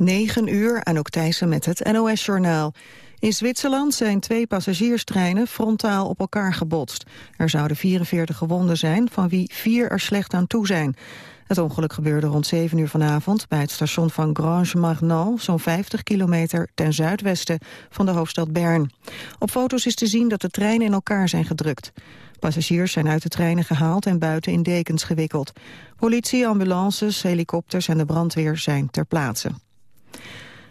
9 uur, Anouk Thijssen met het NOS-journaal. In Zwitserland zijn twee passagierstreinen frontaal op elkaar gebotst. Er zouden 44 gewonden zijn, van wie vier er slecht aan toe zijn. Het ongeluk gebeurde rond 7 uur vanavond bij het station van Grange Marnal, zo'n 50 kilometer ten zuidwesten van de hoofdstad Bern. Op foto's is te zien dat de treinen in elkaar zijn gedrukt. Passagiers zijn uit de treinen gehaald en buiten in dekens gewikkeld. Politie, ambulances, helikopters en de brandweer zijn ter plaatse.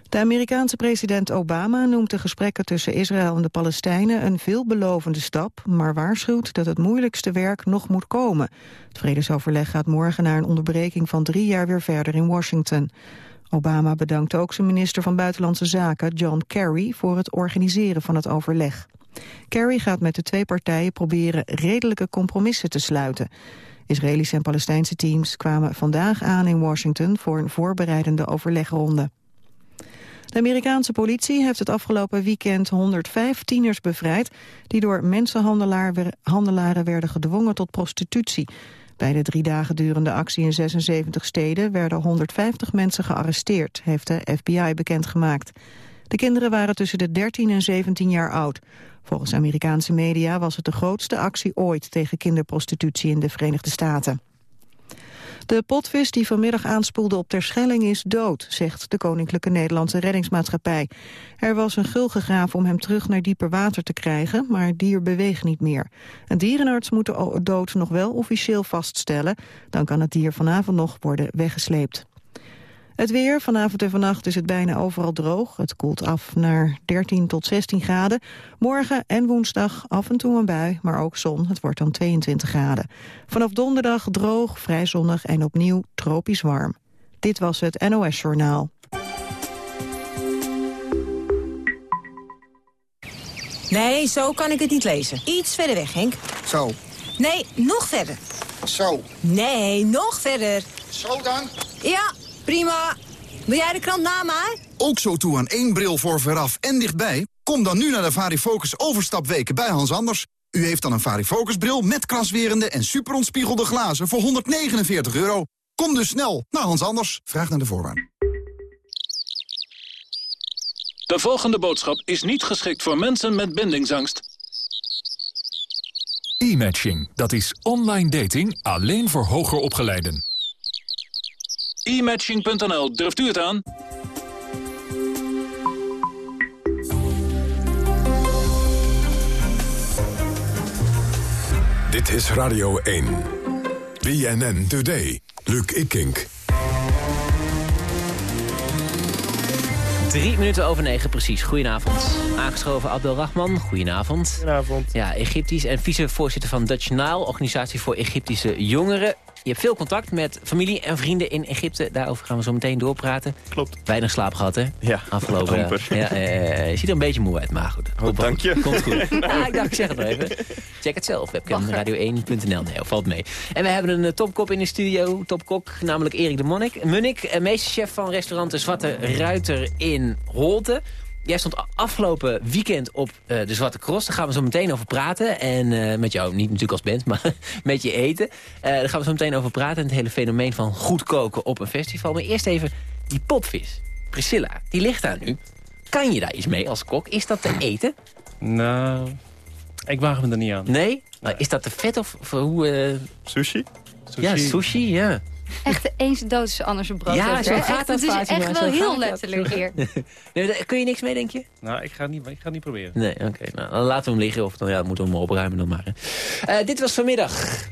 De Amerikaanse president Obama noemt de gesprekken tussen Israël en de Palestijnen een veelbelovende stap, maar waarschuwt dat het moeilijkste werk nog moet komen. Het vredesoverleg gaat morgen naar een onderbreking van drie jaar weer verder in Washington. Obama bedankt ook zijn minister van Buitenlandse Zaken, John Kerry, voor het organiseren van het overleg. Kerry gaat met de twee partijen proberen redelijke compromissen te sluiten. Israëlische en Palestijnse teams kwamen vandaag aan in Washington voor een voorbereidende overlegronde. De Amerikaanse politie heeft het afgelopen weekend 105 tieners bevrijd... die door mensenhandelaren werden gedwongen tot prostitutie. Bij de drie dagen durende actie in 76 steden werden 150 mensen gearresteerd, heeft de FBI bekendgemaakt. De kinderen waren tussen de 13 en 17 jaar oud. Volgens Amerikaanse media was het de grootste actie ooit tegen kinderprostitutie in de Verenigde Staten. De potvis die vanmiddag aanspoelde op Terschelling is dood, zegt de Koninklijke Nederlandse Reddingsmaatschappij. Er was een gul gegraven om hem terug naar dieper water te krijgen, maar het dier beweegt niet meer. Een dierenarts moet de dood nog wel officieel vaststellen, dan kan het dier vanavond nog worden weggesleept. Het weer, vanavond en vannacht is het bijna overal droog. Het koelt af naar 13 tot 16 graden. Morgen en woensdag af en toe een bui, maar ook zon. Het wordt dan 22 graden. Vanaf donderdag droog, vrij zonnig en opnieuw tropisch warm. Dit was het NOS Journaal. Nee, zo kan ik het niet lezen. Iets verder weg, Henk. Zo. Nee, nog verder. Zo. Nee, nog verder. Zo dan? Ja, Prima. Wil jij de krant na mij? Ook zo toe aan één bril voor veraf en dichtbij? Kom dan nu naar de Varifocus overstapweken bij Hans Anders. U heeft dan een Varifocus bril met kraswerende en superontspiegelde glazen voor 149 euro. Kom dus snel naar Hans Anders. Vraag naar de voorwaarden. De volgende boodschap is niet geschikt voor mensen met bindingsangst. E-matching, dat is online dating alleen voor hoger opgeleiden. E-matching.nl, durft u het aan? Dit is Radio 1. BNN Today. Luc Ikink. Drie minuten over negen, precies. Goedenavond. Aangeschoven Abdel Rahman, goedenavond. Goedenavond. Ja, Egyptisch en vicevoorzitter van Dutch Nile, organisatie voor Egyptische jongeren. Je hebt veel contact met familie en vrienden in Egypte. Daarover gaan we zo meteen doorpraten. Klopt. Weinig slaap gehad, hè? Ja, Afgelopen amper. Ja, eh, je ziet er een beetje moe uit, maar goed. Oh, dank je. Komt goed. ja, ik dacht, ik zeg het even. Check het zelf. Webcamradio1.nl. Nee, valt mee. En we hebben een eh, topkop in de studio. Topkok, namelijk Erik de Monnik. Munnik, eh, meesterchef van restaurant De Zwarte Ruiter in Holte. Jij stond afgelopen weekend op eh, de Zwarte Cross. Daar gaan we zo meteen over praten. En eh, met jou, niet natuurlijk als band, maar met je eten. Eh, daar gaan we zo meteen over praten. En het hele fenomeen van goed koken op een festival. Maar eerst even die potvis. Priscilla, die ligt daar nu. Kan je daar iets mee als kok? Is dat te eten? Nou, ik waag me er niet aan. Nee? Nou, is dat te vet of, of hoe... Sushi? Ja, sushi, ja. Echt de eens dood is anders een brood. Ja, zo gaat echt, dat, Het is Fatima, echt wel heel dat. letterlijk hier. Nee, daar- kun je niks mee, denk je? Nou, ik ga het niet, ik ga het niet proberen. Nee, oké. Nou, dan laten we hem liggen. Of dan ja, moeten we hem opruimen dan maar. Eh, dit was vanmiddag.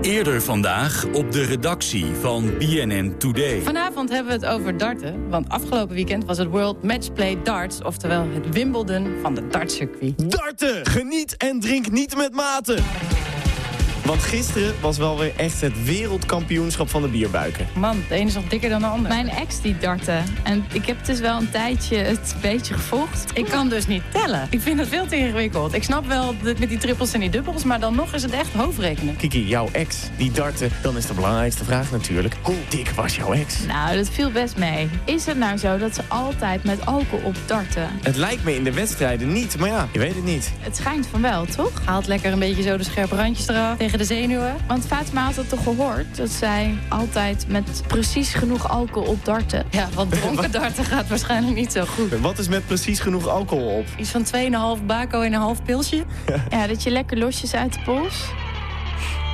Eerder vandaag op de redactie van BNN Today. Vanavond hebben we het over darten. Want afgelopen weekend was het World Matchplay Darts. Oftewel het Wimbledon van de dartcircuit. Darten! Geniet en drink niet met mate! Want gisteren was wel weer echt het wereldkampioenschap van de bierbuiken. Man, de ene is nog dikker dan de ander. Mijn ex die darten. En ik heb dus wel een tijdje het beetje gevolgd. Ik kan dus niet tellen. Ik vind het veel te ingewikkeld. Ik snap wel dat met die trippels en die dubbels, maar dan nog is het echt hoofdrekenen. Kiki, jouw ex, die darten, dan is de belangrijkste vraag natuurlijk... hoe dik was jouw ex? Nou, dat viel best mee. Is het nou zo dat ze altijd met alcohol op darten? Het lijkt me in de wedstrijden niet, maar ja, je weet het niet. Het schijnt van wel, toch? Haalt lekker een beetje zo de scherpe randjes eraf. Tegen tegen de zenuwen. Want Fatima had het toch gehoord dat zij altijd met precies genoeg alcohol op darten. Ja, want dronken darten gaat waarschijnlijk niet zo goed. Wat is met precies genoeg alcohol op? Iets van 2,5 bako en een half pilsje. Ja, dat je lekker losjes uit de pols.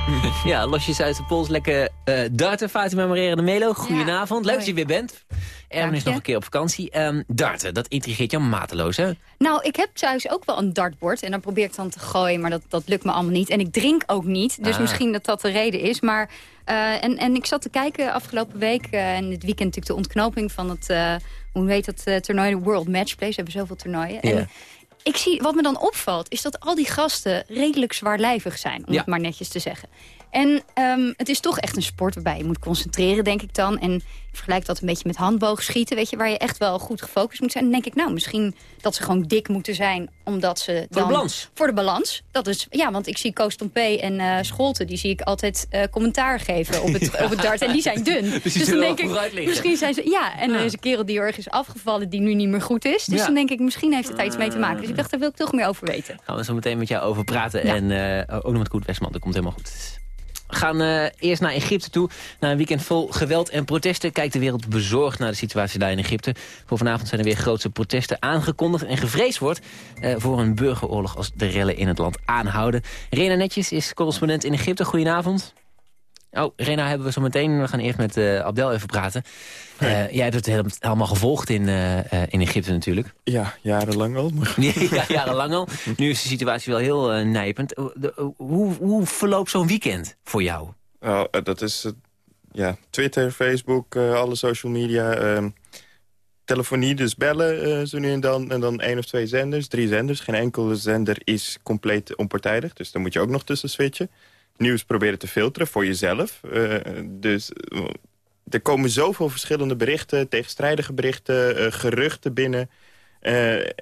Ja, losjes uit de pols, lekker eh darten. Fatima Marere de Melo, goedenavond. Leuk dat je weer bent. Erwin is nog een keer op vakantie. Ehm, darten, dat intrigeert jou mateloos, hè? Nou, ik heb thuis ook wel een dartbord. En dan probeer ik dan te gooien, maar dat, dat lukt me allemaal niet. En ik drink ook niet, dus Ah. misschien dat dat de reden is. Maar, eh, en, en ik zat te kijken afgelopen week... eh, en dit weekend natuurlijk de ontknoping van het... eh, hoe heet dat toernooi? De World Matchplay. Ze hebben zoveel toernooien. En ik zie, wat me dan opvalt, is dat al die gasten redelijk zwaarlijvig zijn. Om Ja. het maar netjes te zeggen. En ehm, het is toch echt een sport waarbij je moet concentreren, denk ik dan. En ik vergelijk dat een beetje met handboogschieten, weet je, waar je echt wel goed gefocust moet zijn. Dan denk ik, nou, misschien dat ze gewoon dik moeten zijn, omdat ze Voor dan... de balans. Voor de balans. Dat is, ja, want ik zie Koos Tompé en eh Scholten, die zie ik altijd eh, commentaar geven op het, op het dart. En die zijn dun. dus zullen dan denk ik, misschien zijn ze... Ja, en Ja. er is een kerel die erg is afgevallen, die nu niet meer goed is. Dus Ja. dan denk ik, misschien heeft het daar iets mee te maken. Dus ik dacht, daar wil ik toch meer over weten. Gaan we zo meteen met jou over praten. En eh, ook nog met Koet Westman, dat komt helemaal goed. Gaan eh, eerst naar Egypte toe. Na een weekend vol geweld en protesten kijkt de wereld bezorgd naar de situatie daar in Egypte. Voor vanavond zijn er weer grootse protesten aangekondigd en gevreesd wordt eh, voor een burgeroorlog als de rellen in het land aanhouden. Rena Netjes is correspondent in Egypte. Goedenavond. Oh, Rena hebben we zo meteen. We gaan eerst met eh, Abdel even praten. Eh, jij hebt het allemaal gevolgd in, eh, in Egypte natuurlijk. Ja, jarenlang al. Maar... ja, jarenlang al. Nu is de situatie wel heel nijpend. De- hoe, hoe verloopt zo'n weekend voor jou? Oh, dat is ja, Twitter, Facebook, alle social media. ehm, telefonie, dus bellen zo nu en dan. En dan één of twee zenders, drie zenders. Geen enkele zender is compleet onpartijdig. Dus daar moet je ook nog tussen switchen. Nieuws proberen te filteren voor jezelf. Eh, dus eh, er komen zoveel verschillende berichten, tegenstrijdige berichten, eh, geruchten binnen.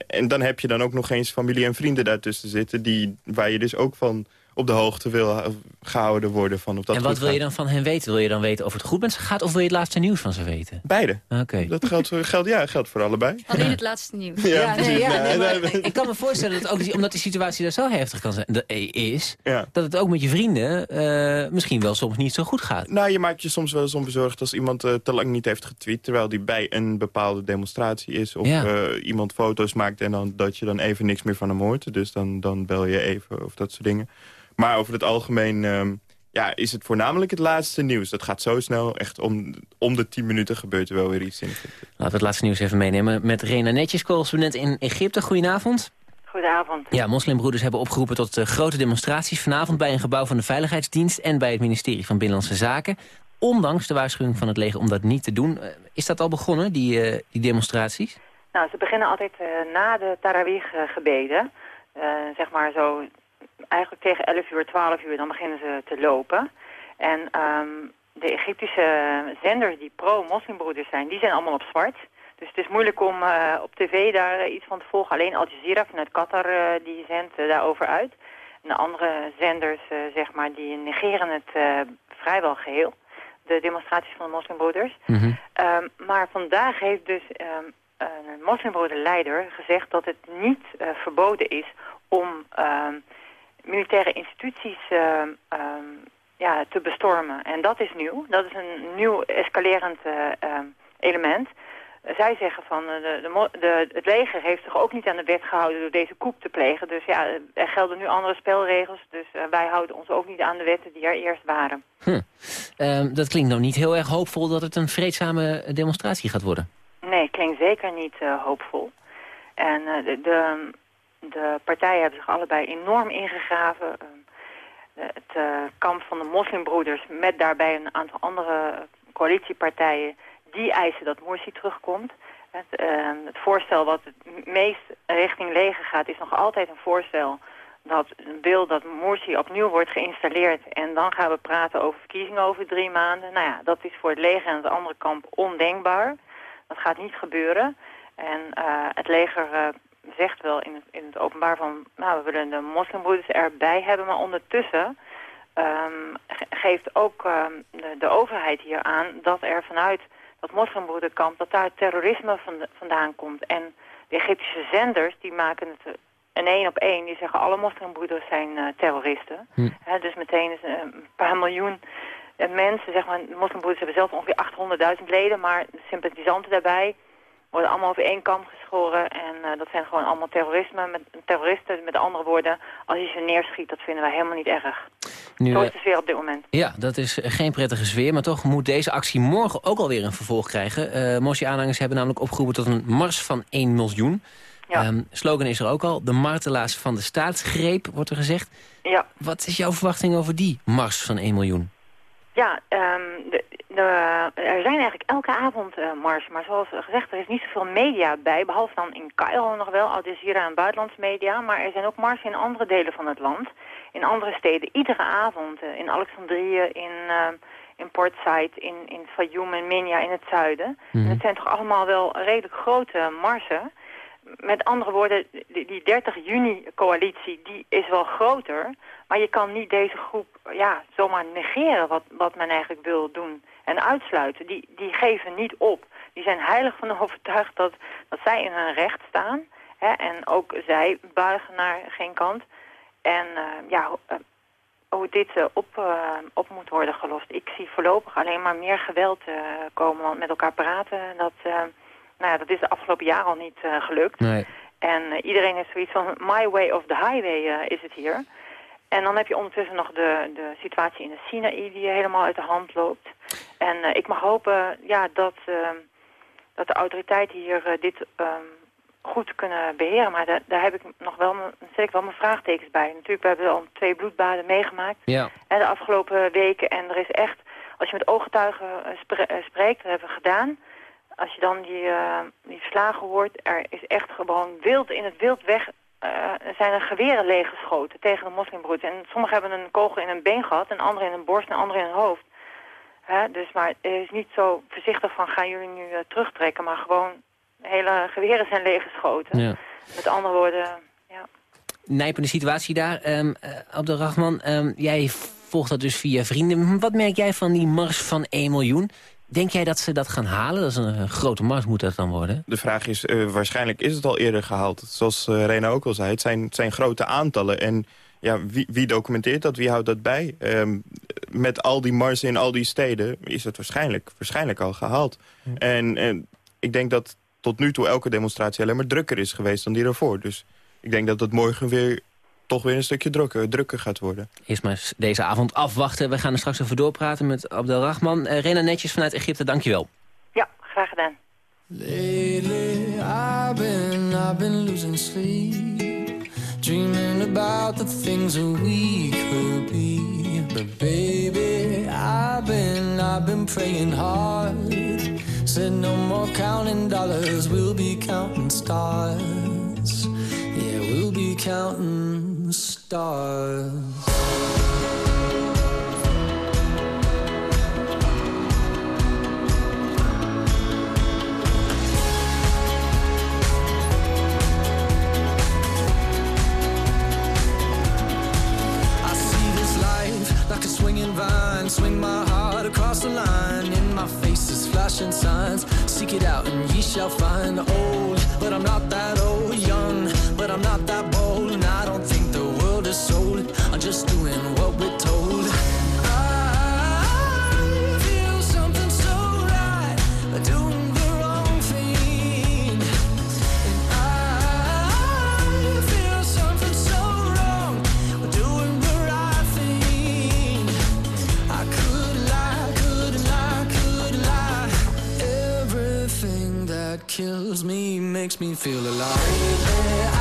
En dan heb je dan ook nog eens familie en vrienden daartussen zitten... Die, waar je dus ook van op de hoogte wil gehouden worden. Van of dat en wat wil je dan van hen weten? Wil je dan weten of het goed met ze gaat... of wil je het laatste nieuws van ze weten? Beide. Oké. Dat geldt, voor- geldt, ja, geldt voor allebei. Alleen het laatste nieuws. Ja, Ja, nee, ja, Nee, maar ik kan me voorstellen dat ook, omdat die situatie daar zo heftig kan zijn, de- eh, is... Ja. dat het ook met je vrienden eh, misschien wel soms niet zo goed gaat. Nou, je maakt je soms wel eens onbezorgd als iemand eh, te lang niet heeft getweet... terwijl die bij een bepaalde demonstratie is. Of Ja. eh, iemand foto's maakt en dan, dat je dan even niks meer van hem hoort. Dus dan, dan bel je even of dat soort dingen. Maar over het algemeen ehm, ja, is het voornamelijk het laatste nieuws. Dat gaat zo snel. Echt om, om de tien minuten gebeurt er wel weer iets in. Laten we het laatste nieuws even meenemen met Rena Netjes, correspondent in Egypte. Goedenavond. Goedenavond. Ja, moslimbroeders hebben opgeroepen tot eh, grote demonstraties... vanavond bij een gebouw van de Veiligheidsdienst... en bij het ministerie van Binnenlandse Zaken. Ondanks de waarschuwing van het leger om dat niet te doen. Eh, is dat al begonnen, die, eh, die demonstraties? Nou, ze beginnen altijd eh, na de Tarawih-gebeden. Eh, zeg maar zo, eigenlijk tegen 11 uur, 12 uur, dan beginnen ze te lopen. En ehm, de Egyptische zenders die pro-moslimbroeders zijn, die zijn allemaal op zwart. Dus het is moeilijk om eh, op tv daar eh, iets van te volgen. Alleen Al Jazeera vanuit Qatar, eh, die zendt daarover uit. En de andere zenders, zeg maar, die negeren het vrijwel geheel. De demonstraties van de moslimbroeders. Ehm, maar vandaag heeft dus ehm, een moslimbroederleider gezegd dat het niet verboden is om militaire instituties ehm, ehm, ja, te bestormen. En dat is nieuw. Dat is een nieuw escalerend eh, ehm, element. Zij zeggen van eh, de, de, het leger heeft zich ook niet aan de wet gehouden door deze koep te plegen. Dus ja, er gelden nu andere spelregels. Dus eh, wij houden ons ook niet aan de wetten die er eerst waren. Hm. Dat klinkt nou niet heel erg hoopvol dat het een vreedzame demonstratie gaat worden. Nee, klinkt zeker niet hoopvol. En de, de, partijen hebben zich allebei enorm ingegraven. Ehm, de- het eh, kamp van de moslimbroeders met daarbij een aantal andere coalitiepartijen... die eisen dat Morsi terugkomt. Het, ehm, het voorstel wat het meest richting leger gaat is nog altijd een voorstel... dat wil dat Morsi opnieuw wordt geïnstalleerd... en dan gaan we praten over verkiezingen over drie maanden. Nou ja, dat is voor het leger en het andere kamp ondenkbaar... Dat gaat niet gebeuren. En eh, het leger eh, zegt wel in het, in het openbaar van... nou, we willen de moslimbroeders erbij hebben. Maar ondertussen ehm, ge- geeft ook ehm, de, de overheid hier aan... dat er vanuit dat moslimbroederkamp... dat daar terrorisme van, vandaan komt. En de Egyptische zenders die maken het een één op één, die zeggen alle moslimbroeders zijn eh, terroristen. Hm. Dus meteen is een paar miljoen eh, mensen, zeg maar, de moslimbroeders hebben zelf ongeveer 800.000 leden, maar sympathisanten daarbij worden allemaal over één kam geschoren. En eh, dat zijn gewoon allemaal terrorisme, met, terroristen. Met andere woorden, als je ze neerschiet, dat vinden wij helemaal niet erg. Nu, Zo is eh, de sfeer op dit moment. Ja, dat is geen prettige sfeer, maar toch moet deze actie morgen ook alweer een vervolg krijgen. Eh Morsi-aanhangers hebben namelijk opgeroepen tot een mars van 1 miljoen. Ja. Ehm, slogan is er ook al, de martelaars van de staatsgreep, wordt er gezegd. Ja. Wat is jouw verwachting over die mars van 1 miljoen? Ja, ehm, de, de, er zijn eigenlijk elke avond eh mars, maar zoals gezegd, er is niet zoveel media bij, behalve dan in Cairo nog wel, Al Jazeera en buitenlandse media, maar er zijn ook marsen in andere delen van het land, in andere steden, iedere avond, eh, in Alexandrië, in, eh, in Port Said, in, in Fayoum en Minya in het zuiden. En het zijn toch allemaal wel redelijk grote marsen. Met andere woorden, die, die 30 juni-coalitie, die is wel groter. Maar je kan niet deze groep ja, zomaar negeren wat, wat men eigenlijk wil doen. En uitsluiten. Die, die geven niet op. Die zijn heilig van overtuigd dat, dat zij in hun recht staan. Hè, en ook zij buigen naar geen kant. En eh, ja, eh, hoe dit eh, op, op moet worden gelost. Ik zie voorlopig alleen maar meer geweld komen. Want met elkaar praten, dat, nou ja, dat is de afgelopen jaren al niet eh, gelukt. Nee. En eh, iedereen heeft zoiets van, my way of the highway eh, is het hier. En dan heb je ondertussen nog de, de situatie in de Sinaï die helemaal uit de hand loopt. En ik mag hopen ja, dat, eh, dat de autoriteiten hier dit ehm, goed kunnen beheren. Maar da- daar heb ik nog wel, zet ik wel mijn vraagtekens bij. Natuurlijk, we hebben al twee bloedbaden meegemaakt Ja. hè, de afgelopen weken. En er is echt, als je met ooggetuigen spre- spreekt, dat hebben we gedaan. Als je dan die, eh, die verslagen hoort, er is echt gewoon wild in het wild weg. er zijn er geweren leeggeschoten tegen de moslimbroeders. En sommigen hebben een kogel in een been gehad, en anderen in een borst en anderen in een hoofd. Hè, dus maar het is niet zo voorzichtig van gaan jullie nu eh, terugtrekken, maar gewoon hele geweren zijn leeggeschoten. Ja. Met andere woorden, Nijpende situatie daar. Eh, Abdelrahman, ehm, jij volgt dat dus via vrienden. Wat merk jij van die mars van 1 miljoen? Denk jij dat ze dat gaan halen? Dat is een, grote mars moet dat dan worden. De vraag is, eh, waarschijnlijk is het al eerder gehaald. Zoals eh Rena ook al zei, het zijn, het zijn grote aantallen. En ja, wie, wie documenteert dat? Wie houdt dat bij? Ehm, met al die marsen in al die steden is het waarschijnlijk, waarschijnlijk al gehaald. En, en ik denk dat tot nu toe elke demonstratie alleen maar drukker is geweest dan die ervoor. Dus ik denk dat het morgen weer toch weer een stukje drukker, drukker gaat worden. Eerst maar deze avond afwachten. We gaan er straks over doorpraten met Abdelrahman. Eh Rena Netjes vanuit Egypte, dankjewel. ja, graag gedaan. Lately, I've been, I've been losing sleep, dreaming about the things that we could be. But baby, I've been, I've been praying hard. Said no more counting dollars, we'll be counting stars. Yeah, we'll be counting stars. I see this life like a swinging vine. Swing my heart across the line. In my face is flashing signs. Seek it out and ye shall find. Old, but I'm not that old. Young, but I'm not that is sold. I'm just doing what we're told. I feel something so right. Doing the wrong thing. And I feel something so wrong. Doing the right thing. I could lie, could lie, could lie. Everything that kills me makes me feel alive. Lately,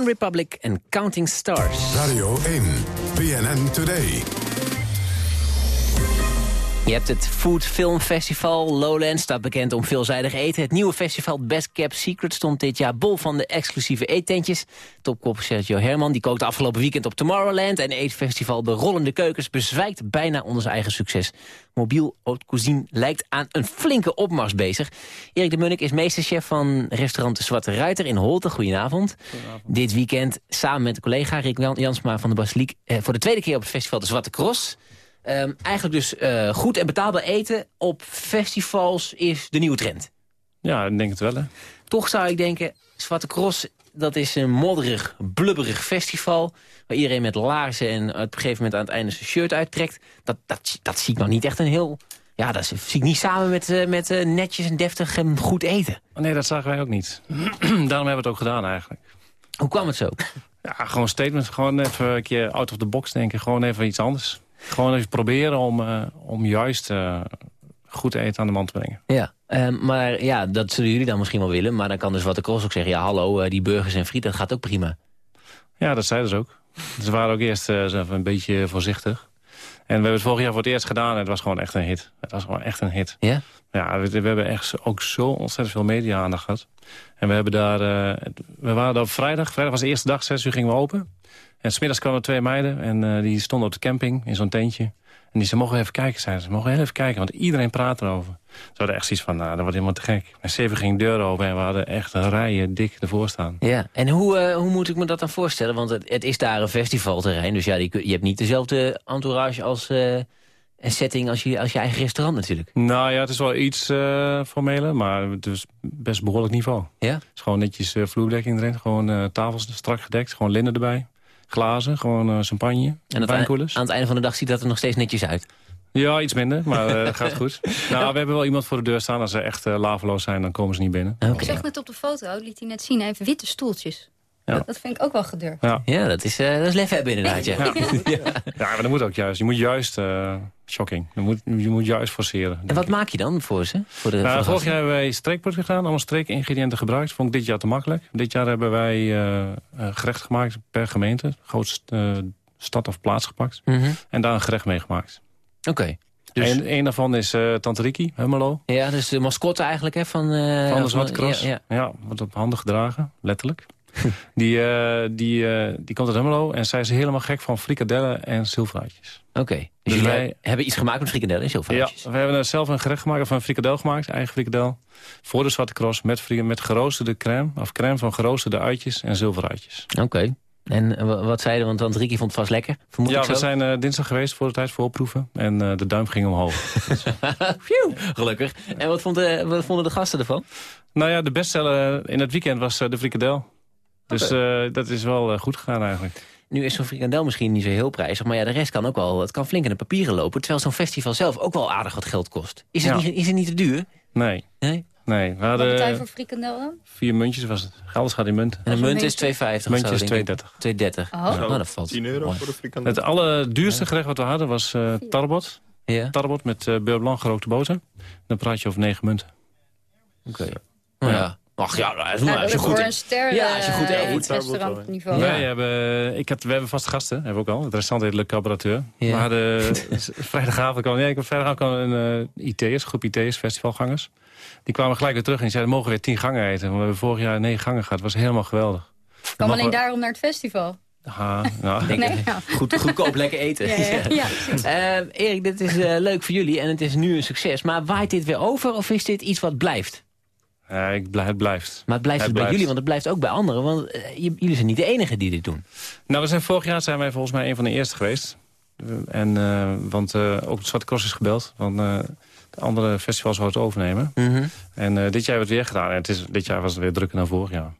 One Republic en Counting Stars. Radio 1, BNN Today. Je hebt het Food Film Festival. Lowlands staat bekend om veelzijdig eten. Het nieuwe festival Best Kept Secret stond dit jaar bol van de exclusieve eettentjes. Topkop Sergio Herman die kookte afgelopen weekend op Tomorrowland. En eetfestival De Rollende Keukens bezwijkt bijna onder zijn eigen succes. Mobiel Haute Cuisine lijkt aan een flinke opmars bezig. Erik de Munnik is meesterchef van restaurant De Zwarte Ruiter in Holte. Goedenavond. Dit weekend samen met collega Rick Jan- Jansma van de Basiliek... Eh, voor de tweede keer op het festival De Zwarte Cross... Ehm, eigenlijk dus eh, goed en betaalbaar eten op festivals is de nieuwe trend. Ja, ik denk het wel, hè. Toch zou ik denken, Zwarte Cross, dat is een modderig, blubberig festival... waar iedereen met laarzen en op een gegeven moment aan het einde zijn shirt uittrekt. Dat, dat, dat zie ik nog niet echt een heel... Ja, dat zie ik niet samen met, eh, met eh, netjes en deftig en goed eten. Nee, dat zagen wij ook niet. Daarom hebben we het ook gedaan eigenlijk. Hoe kwam het zo? Ja, gewoon statements. Gewoon even een keer out of the box denken. Gewoon even iets anders. Gewoon even proberen om, eh, om juist eh, goed eten aan de man te brengen. Ja, ehm, maar ja, dat zullen jullie dan misschien wel willen. Maar dan kan dus Zwarte Cross ook zeggen... ja, hallo, eh, die burgers en friet, dat gaat ook prima. Ja, dat zeiden ze ook. Ze waren ook eerst een beetje voorzichtig. En we hebben het vorig jaar voor het eerst gedaan en het was gewoon echt een hit. Het was gewoon echt een hit. Ja? Ja, we, we hebben echt ook zo ontzettend veel media-aandacht gehad. En we hebben daar... we waren daar op vrijdag. Vrijdag was de eerste dag, zes uur gingen we open. En smiddags kwamen er twee meiden en eh, die stonden op de camping in zo'n tentje. En die ze mogen even kijken, zeiden ze. mogen even kijken, want iedereen praat erover. Ze hadden echt zoiets van, nou, dat wordt helemaal te gek. En zeven ging de deur open en we hadden echt een rijen dik ervoor staan. Ja, en hoe, eh, hoe moet ik me dat dan voorstellen? Want het, het is daar een festivalterrein, dus ja, die, je hebt niet dezelfde entourage als eh, een setting als je, als je eigen restaurant natuurlijk. Nou ja, het is wel iets formeler, maar het is best behoorlijk niveau. Ja? Het is gewoon netjes eh, vloerdekking erin, gewoon eh, tafels strak gedekt, gewoon linnen erbij. Glazen, gewoon eh, champagne, En aan het, wijnkoelers. aan het einde van de dag ziet dat er nog steeds netjes uit. Ja, iets minder, maar eh, gaat goed. Nou, we hebben wel iemand voor de deur staan. Als ze echt eh, laveloos zijn, dan komen ze niet binnen. Ik zag net op de foto, liet hij net zien, hij heeft witte stoeltjes. Ja. Dat vind ik ook wel gedurfd. Ja, Ja, dat is, eh dat is lef hebben inderdaad, ja. Ja. ja maar dat moet ook juist. Je moet juist, eh, shocking, je moet, je moet juist forceren. En wat maak je dan voor ze? Voor de, Nou, voor vorig jaar hebben wij streekproducten gedaan, allemaal streekingrediënten gebruikt. Vond ik dit jaar te makkelijk. Dit jaar hebben wij eh, gerecht gemaakt per gemeente. Grootste eh, stad of plaats gepakt. Mhm. En daar een gerecht mee gemaakt. Oké. Dus- En een daarvan is Tante Riki, Hummelo. Ja, dus de mascotte eigenlijk hè, van... eh, Van de Zwarte Cross. Ja, Ja, ja. wordt op handen gedragen, letterlijk. die, eh, die, eh, die komt uit Hummelo en zij is helemaal gek van frikadellen en zilveraatjes. Oké. Dus Dus jullie wij- hebben iets gemaakt met frikandellen en Ja, zilverhoutjes. we hebben zelf een gerecht gemaakt, of een frikadel gemaakt, eigen frikadel. Voor de Zwarte Cross met, met geroosterde crème, of crème van geroosterde uitjes en zilveruitjes. Oké. En eh, wa- wat zeiden, want Tante Ricky vond het vast lekker. Vermoed Ja, ik zo. we zijn dinsdag geweest voor de tijd voorproeven en eh, de duim ging omhoog. Phew, gelukkig. En wat, vond de, wat vonden de gasten ervan? nou ja, de bestseller in het weekend was de frikadel. Dus eh, dat is wel eh, goed gegaan eigenlijk. Nu is zo'n frikandel misschien niet zo heel prijzig, maar ja, de rest kan ook wel, het kan flink in de papieren lopen. Terwijl zo'n festival zelf ook wel aardig wat geld kost. Is het, Ja. niet, is het niet te duur? Nee. Nee? Nee, we Wat betaal je hadden voor frikandel dan? vier muntjes, was het. Alles gaat in munten. En een munt is meter? 2,50 of Muntje zo, is denk ik. 2,30. 2,30. Oh. Nou, dat valt. 10 euro mooi. voor de frikandel. Het allerduurste gerecht wat we hadden was eh tarbot. Ja, Tarbot met eh beurre blanc gerookte boter. Dan praat je over negen munten. oké. Nou ja. Ach ja, dat is Nou, maar als je goed voor een ster Ja, als je goed eh, eet. restaurantniveau. Wij hebben, ik heb, we hebben vaste gasten, hebben we ook al. Het restaurant heet Le Cabrateur. We hadden vrijdagavond kwam, ja, ik, vrijdagavond kwam een eh, IT'ers, groep IT'ers, festivalgangers. Die kwamen gelijk weer terug en die zeiden, mogen we weer tien gangen eten. Want we hebben vorig jaar negen gangen gehad. Dat was helemaal geweldig. Kwam Mag alleen daarom naar het festival. Ah, nou, Nee, ja. Goed, goedkoop lekker eten. Ja, ja, ja. Eh, Erik, dit is eh, leuk voor jullie en het is nu een succes. Maar waait dit weer over of is dit iets wat blijft? Ja, ik, blij- het blijft. Maar het blijft het bij jullie, want het blijft ook bij anderen. Want eh, jullie zijn niet de enige die dit doen. Nou, we zijn vorig jaar zijn wij volgens mij een van de eerste geweest. En, eh, want eh, ook het Zwarte Cross is gebeld. Want eh, de andere festivals zouden het overnemen. Mhm. En eh, dit jaar hebben we het weer gedaan. En het is, dit jaar was het weer drukker dan vorig jaar.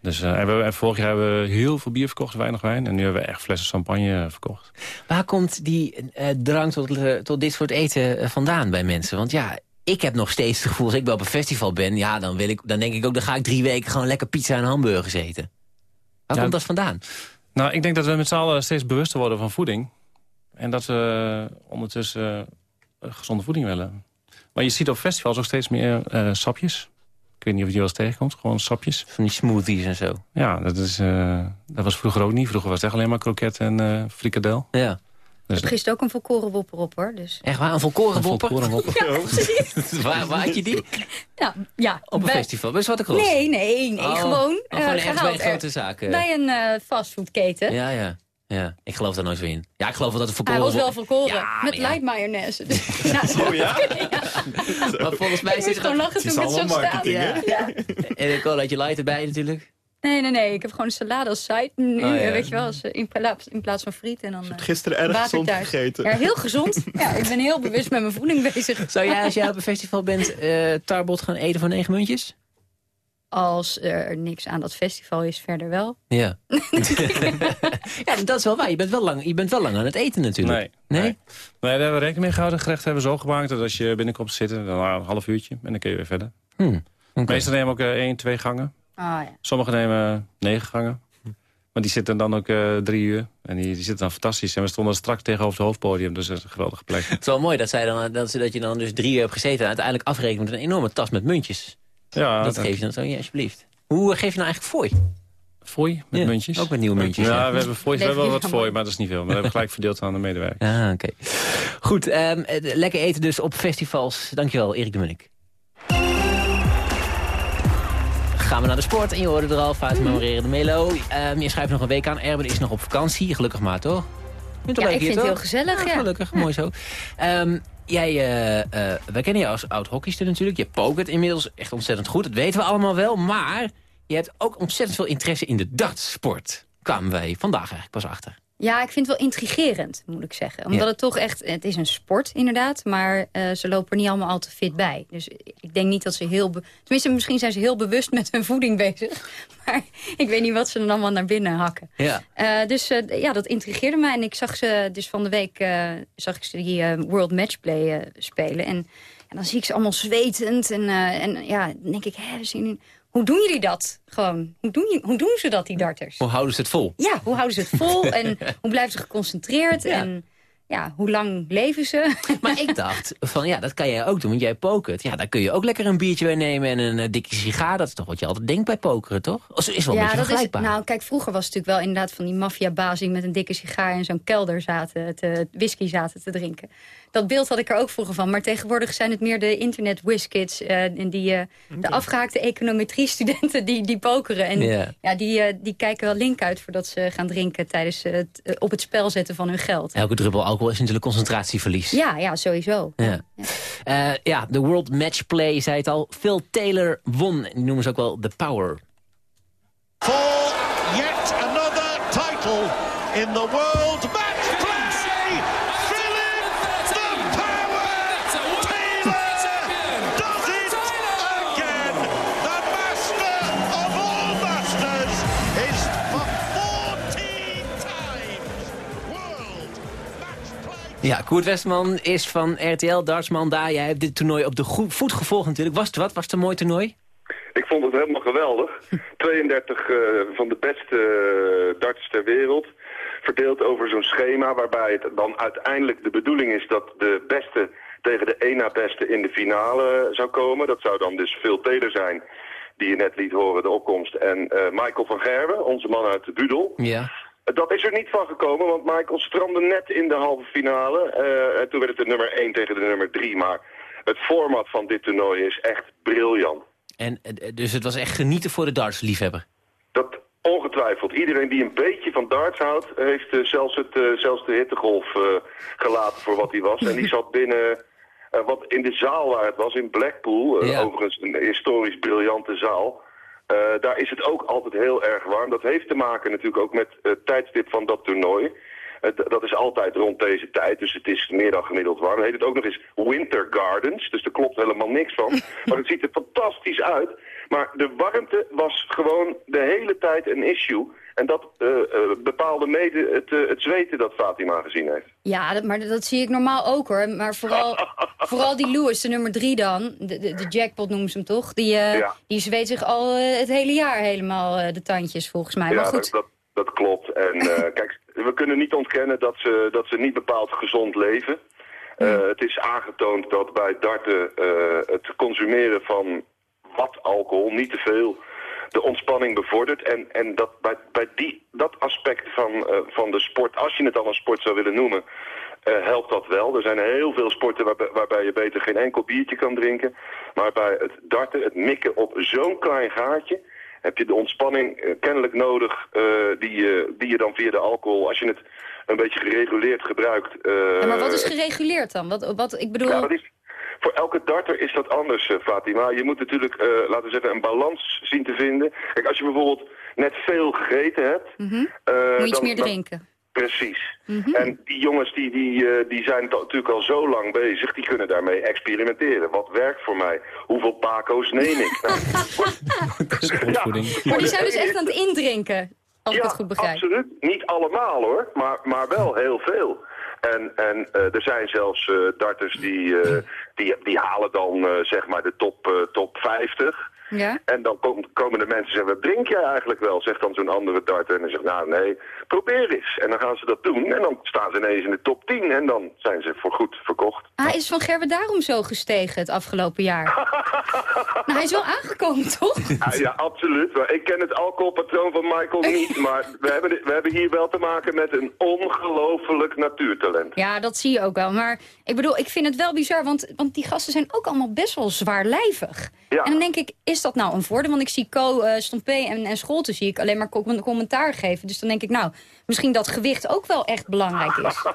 Dus, eh, en, we, en vorig jaar hebben we heel veel bier verkocht, weinig wijn. En nu hebben we echt flessen champagne eh, verkocht. Waar komt die eh, drang tot, eh, tot dit soort eten eh, vandaan bij mensen? Want ja, ik heb nog steeds het gevoel, als ik wel op een festival ben... ja, dan, wil ik, dan denk ik ook, dan ga ik drie weken gewoon lekker pizza en hamburgers eten. Waar Ja, komt dat vandaan? Nou, ik denk dat we met z'n allen steeds bewuster worden van voeding. En dat we ondertussen eh, gezonde voeding willen. Maar je ziet op festivals ook steeds meer eh, sapjes. Ik weet niet of je die wel eens tegenkomt. Gewoon sapjes. Van die smoothies en zo. Ja, dat, is, eh, dat was vroeger ook niet. Vroeger was het echt alleen maar kroket en frikadel. Ja. Ik heb gisteren ook een volkoren wopper op, hoor. Dus. Echt waar, een volkoren wopper? volkoren wopper. Ja, precies. waar, waar had je die? Ja, ja. Op een bij- festival, bij Zwarte Cross? Nee, nee, nee. Oh, gewoon, oh, eh, gewoon ergens bij gehaald een grote zaak. eh. Bij een eh fastfoodketen. Ja, ja. Ja, ik geloof daar nooit zo in. Ja, ik geloof wel dat het Hij volkoren was wel volkoren. Ja, met ja. light mayonaise. Dus, ja. Oh ja? Maar volgens mij Ik zit moest gewoon lachen toen ik het zo staan. Ja. Ja. En een colaatje light erbij natuurlijk. Nee, nee, nee. Ik heb gewoon een salade als side. Nu, Oh, ja. weet je wel, als, eh, in, plaats, in plaats van friet. En dan, eh, gisteren erg gezond thuis. gegeten. Ja, heel gezond. Ja, ik ben heel bewust met mijn voeding bezig. Zou jij, als jij op een festival bent, eh tarbot gaan eten voor negen muntjes? Als er niks aan dat festival is, verder wel. Ja. ja, dat is wel waar. Je bent wel lang, je bent wel lang aan het eten natuurlijk. Nee. Nee? Nee, daar hebben we rekening mee gehouden. Gerecht hebben we zo gemaakt dat als je binnenkomt zitten, dan een half uurtje. En dan kun je weer verder. Hmm. Meestal nemen ook eh, één, twee gangen. Ah, ja. Sommigen nemen negen gangen. Maar die zitten dan ook eh, drie uur. En die, die zitten dan fantastisch. En we stonden straks tegenover het hoofdpodium. Dus dat is een geweldige plek. Het is wel mooi dat, zij dan, dat, ze- dat je dan dus drie uur hebt gezeten... en uiteindelijk afrekent met een enorme tas met muntjes. Ja, dat geef je dan zo, ja, alsjeblieft. Hoe eh, geef je nou eigenlijk fooi? Fooi met Ja, muntjes. ook met nieuwe muntjes, Ja, ja. we hebben, fooi, we hebben wel wat fooi, maar dat is niet veel. Maar dat hebben we gelijk verdeeld aan de medewerkers. Ah, oké. Goed, ehm, eh, lekker eten dus op festivals. Dankjewel, Erik de Munnik. Gaan we naar de sport en je hoorde er al, Fout memorerende Melo. Ehm, je schrijft nog een week aan, Erben is nog op vakantie. Gelukkig maar, toch? Ja, leuk ik vind het toch? heel gezellig, ja. Gelukkig, mooi zo. Ehm, jij, eh, eh, wij kennen je als oud-hockeyster natuurlijk. Je pokert inmiddels echt ontzettend goed. Dat weten we allemaal wel. Maar je hebt ook ontzettend veel interesse in de dartsport. Kwamen wij vandaag eigenlijk pas achter. Ja, ik vind het wel intrigerend, moet ik zeggen. Omdat Ja. het toch echt... Het is een sport, inderdaad. Maar eh, ze lopen er niet allemaal al te fit bij. Dus ik denk niet dat ze heel... Tenminste, misschien zijn ze heel bewust met hun voeding bezig. Maar ik weet niet wat ze dan allemaal naar binnen hakken. Ja. Eh, dus eh, ja, dat intrigeerde mij. En ik zag ze dus van de week zag ik ze die World Matchplay spelen. En, en dan zie ik ze allemaal zwetend. En, en ja, dan denk ik, hè, zien- hoe doen jullie dat? Gewoon, hoe doen, je, hoe doen ze dat, die darters? Hoe houden ze het vol? Ja, hoe houden ze het vol? en hoe blijven ze geconcentreerd? Ja. En ja, hoe lang leven ze? Maar ik dacht van ja, dat kan jij ook doen, want jij pokert. Ja, daar kun je ook lekker een biertje bij nemen en een eh, dikke sigaar. Dat is toch wat je altijd denkt bij pokeren, toch? Of is wel een ja, beetje dat is, vergelijkbaar. nou, kijk, vroeger was het natuurlijk wel inderdaad van die maffiabaas die met een dikke sigaar in zo'n kelder zaten, te, whisky zaten te drinken. Dat beeld had ik er ook vroeger van. Maar tegenwoordig zijn het meer de internet whiskids eh, en die, eh, de afgehaakte econometrie-studenten die, die pokeren. En Ja. ja. die, eh, die kijken wel link uit voordat ze gaan drinken tijdens het op het spel zetten van hun geld. Elke druppel alcohol is natuurlijk concentratieverlies. Ja, ja, sowieso. Ja. Eh, ja, de World Matchplay, je zei het al. Phil Taylor won. Die noemen ze ook wel The Power. for yet another title in the world Ja, Koert Westman is van RTL, dartsman daar. Jij hebt dit toernooi op de voet gevolgd natuurlijk. Was het wat? Was het een mooi toernooi? Ik vond het helemaal geweldig. 32 eh, van de beste eh, darters ter wereld. Verdeeld over zo'n schema waarbij het dan uiteindelijk de bedoeling is dat de beste tegen de één na beste in de finale zou komen. Dat zou dan dus Phil Taylor zijn die je net liet horen, de opkomst. En eh, Michael van Gerwen, onze man uit de Budel. Ja. Dat is er niet van gekomen, want Michael strandde net in de halve finale. Eh, en toen werd het de nummer 1 tegen de nummer 3. Maar het format van dit toernooi is echt briljant. En, eh, dus het was echt genieten voor de dartsliefhebber. Dat ongetwijfeld. Iedereen die een beetje van darts houdt, heeft eh, zelfs, het, zelfs de hittegolf gelaten voor wat hij was. En die zat binnen, wat in de zaal waar het was, in Blackpool, Ja. overigens een historisch briljante zaal. Eh, daar is het ook altijd heel erg warm. Dat heeft te maken natuurlijk ook met het tijdstip van dat toernooi. Dat is altijd rond deze tijd, dus het is meer dan gemiddeld warm. Dan heet het ook nog eens Winter Gardens, dus er klopt helemaal niks van. maar het ziet er fantastisch uit. Maar de warmte was gewoon de hele tijd een issue. En dat eh, eh, bepaalde mede het, eh, het zweten dat Fatima gezien heeft. Ja, dat, maar dat zie ik normaal ook hoor. Maar vooral, vooral die Lewis, de nummer drie dan, de, de, de jackpot noemen ze hem toch? Die, Ja. die zweet zich al het hele jaar helemaal de tandjes volgens mij. maar ja, goed, dat, dat, dat klopt. En kijk, we kunnen niet ontkennen dat ze, dat ze niet bepaald gezond leven. Het is aangetoond dat bij darten het consumeren van wat alcohol, niet te veel, de ontspanning bevordert. En, en dat bij, bij die, dat aspect van, eh, van de sport, als je het al een sport zou willen noemen, eh, helpt dat wel. Er zijn heel veel sporten waarbij, waarbij je beter geen enkel biertje kan drinken. Maar bij het darten, het mikken op zo'n klein gaatje, heb je de ontspanning eh, kennelijk nodig die, je die je dan via de alcohol, als je het een beetje gereguleerd gebruikt... Ja, maar wat is gereguleerd dan? Wat, wat, ik bedoel... ja, dat is, voor elke darter is dat anders, eh, Fatima. Je moet natuurlijk, eh, laten we zeggen, een balans zien te vinden. Kijk, als je bijvoorbeeld net veel gegeten hebt... Eh, Moet je iets meer dan- drinken. Precies. Mhm. En die jongens die, die, eh, die zijn natuurlijk al zo lang bezig, die kunnen daarmee experimenteren. Wat werkt voor mij? Hoeveel paco's neem ik? Nou, Maar die zijn dus echt aan het indrinken, als ik het goed begrijp. Absoluut. Niet allemaal hoor, maar, maar wel heel veel. En, en eh, er zijn zelfs eh, darters die, eh, die, die halen dan zeg maar de top, top 50. Ja? En dan kom- komen de mensen en zeggen, wat drink jij eigenlijk wel? Zegt dan zo'n andere darter. En dan zegt, nou nee, probeer eens. En dan gaan ze dat doen. En dan staan ze ineens in de top 10. En dan zijn ze voorgoed verkocht. Ah, is Van Gerben daarom zo gestegen het afgelopen jaar? nou, hij is wel aangekomen, toch? Ja, ja, absoluut. Maar ik ken het alcoholpatroon van Michael niet. Maar we hebben, we hebben hier wel te maken met een ongelooflijk natuurtalent. Ja, dat zie je ook wel. Maar ik bedoel, ik vind het wel bizar, want, want die gasten zijn ook allemaal best wel zwaarlijvig. Ja. En dan denk ik, is dat nou een voordeel? Want ik zie Co, eh Stompé en, en Scholte zie ik alleen maar co- commentaar geven. Dus dan denk ik, nou, misschien dat gewicht ook wel echt belangrijk is.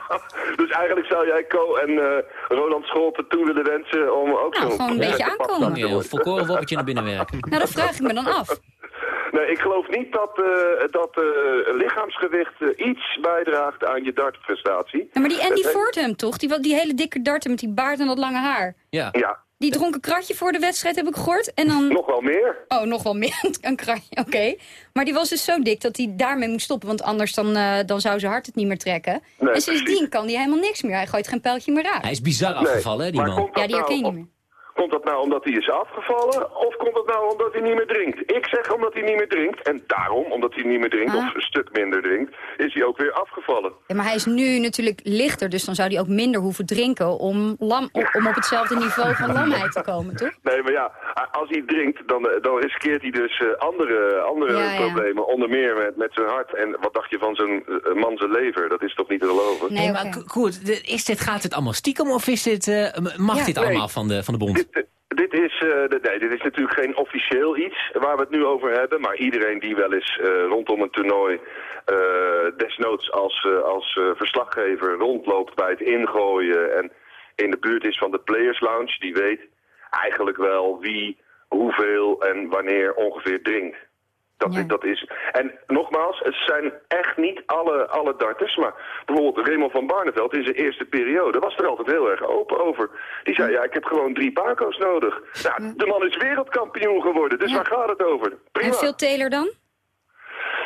Dus eigenlijk zou jij Co en eh, Roland Scholten toe willen wensen om ook Nou, gewoon een beetje aankomen. Ja, worden. volkoren naar binnen werken. Nou, dat vraag ik me dan af. Nee, ik geloof niet dat, eh, dat eh, lichaamsgewicht iets bijdraagt aan je dartprestatie. Ja, maar die Andy Fordham toch? Die, die hele dikke darter met die baard en dat lange haar. Ja. Ja, Die dronk een kratje voor de wedstrijd, heb ik gehoord. En dan... nog wel meer. Oh, nog wel meer. Een kratje, oké. Maar die was dus zo dik dat hij daarmee moest stoppen. Want anders dan, eh, dan zou zijn hart het niet meer trekken. Nee, en sindsdien precies. kan hij helemaal niks meer. Hij gooit geen pijltje meer uit. Hij is bizar Nee, afgevallen, hè, die man. Ja, die herken je nou niet meer. Komt dat nou omdat hij is afgevallen of komt dat nou omdat hij niet meer drinkt? Ik zeg omdat hij niet meer drinkt en daarom, omdat hij niet meer drinkt Ah. of een stuk minder drinkt, is hij ook weer afgevallen. Ja, maar hij is nu natuurlijk lichter, dus dan zou hij ook minder hoeven drinken... om, lam, om om op hetzelfde niveau van lamheid te komen, toch? Nee, maar ja, als hij drinkt, dan, eh, dan riskeert hij dus eh, andere, andere Ja, ja. problemen. Onder meer met, met zijn hart. En wat dacht je van zo'n eh, man zijn lever? Dat is toch niet te geloven? Nee, maar de- is dit, gaat het allemaal stiekem of is dit, eh, mag Ja. dit Nee. allemaal van de, van de bond? Dit, dit, is, eh, de- nee, dit is natuurlijk geen officieel iets waar we het nu over hebben. Maar iedereen die wel eens eh, rondom een toernooi eh, desnoods als, als eh, verslaggever rondloopt bij het ingooien... en in de buurt is van de Players Lounge, die weet eigenlijk wel wie, hoeveel en wanneer ongeveer drinkt. Dat, Ja. dat is. En nogmaals, het zijn echt niet alle, alle darters. Maar bijvoorbeeld Raymond van Barneveld in zijn eerste periode was er altijd heel erg open over. Die zei, ja, ik heb gewoon drie paco's nodig. Nou, de man is wereldkampioen geworden, dus Ja. waar gaat het over? Prima. En Phil Taylor dan?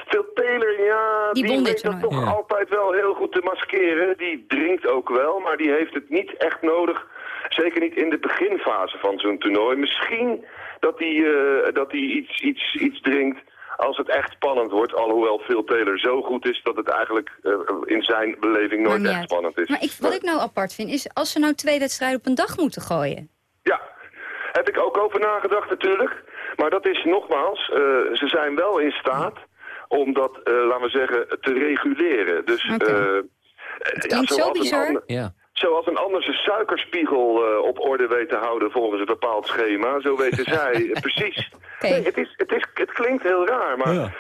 Phil Taylor, ja, Die die, weet dat toch Ja. altijd wel heel goed te maskeren. Die drinkt ook wel, maar die heeft het niet echt nodig. Zeker niet in de beginfase van zo'n toernooi. Misschien dat hij eh, dat hij iets, iets, iets drinkt als het echt spannend wordt. Alhoewel Phil Taylor zo goed is dat het eigenlijk eh, in zijn beleving nooit echt uit. spannend is. Maar ik, wat ik nou apart vind, is als ze nou twee wedstrijden op een dag moeten gooien. Ja, heb ik ook over nagedacht natuurlijk. Maar dat is nogmaals, eh, ze zijn wel in staat om dat, eh, laten we zeggen, te reguleren. Dus eh, Het ja, zo bizar. ander- Ja. Zoals een ander zijn suikerspiegel eh, op orde weet te houden volgens een bepaald schema, zo weten zij eh, precies. Nee, het, is, het, is, het klinkt heel raar, maar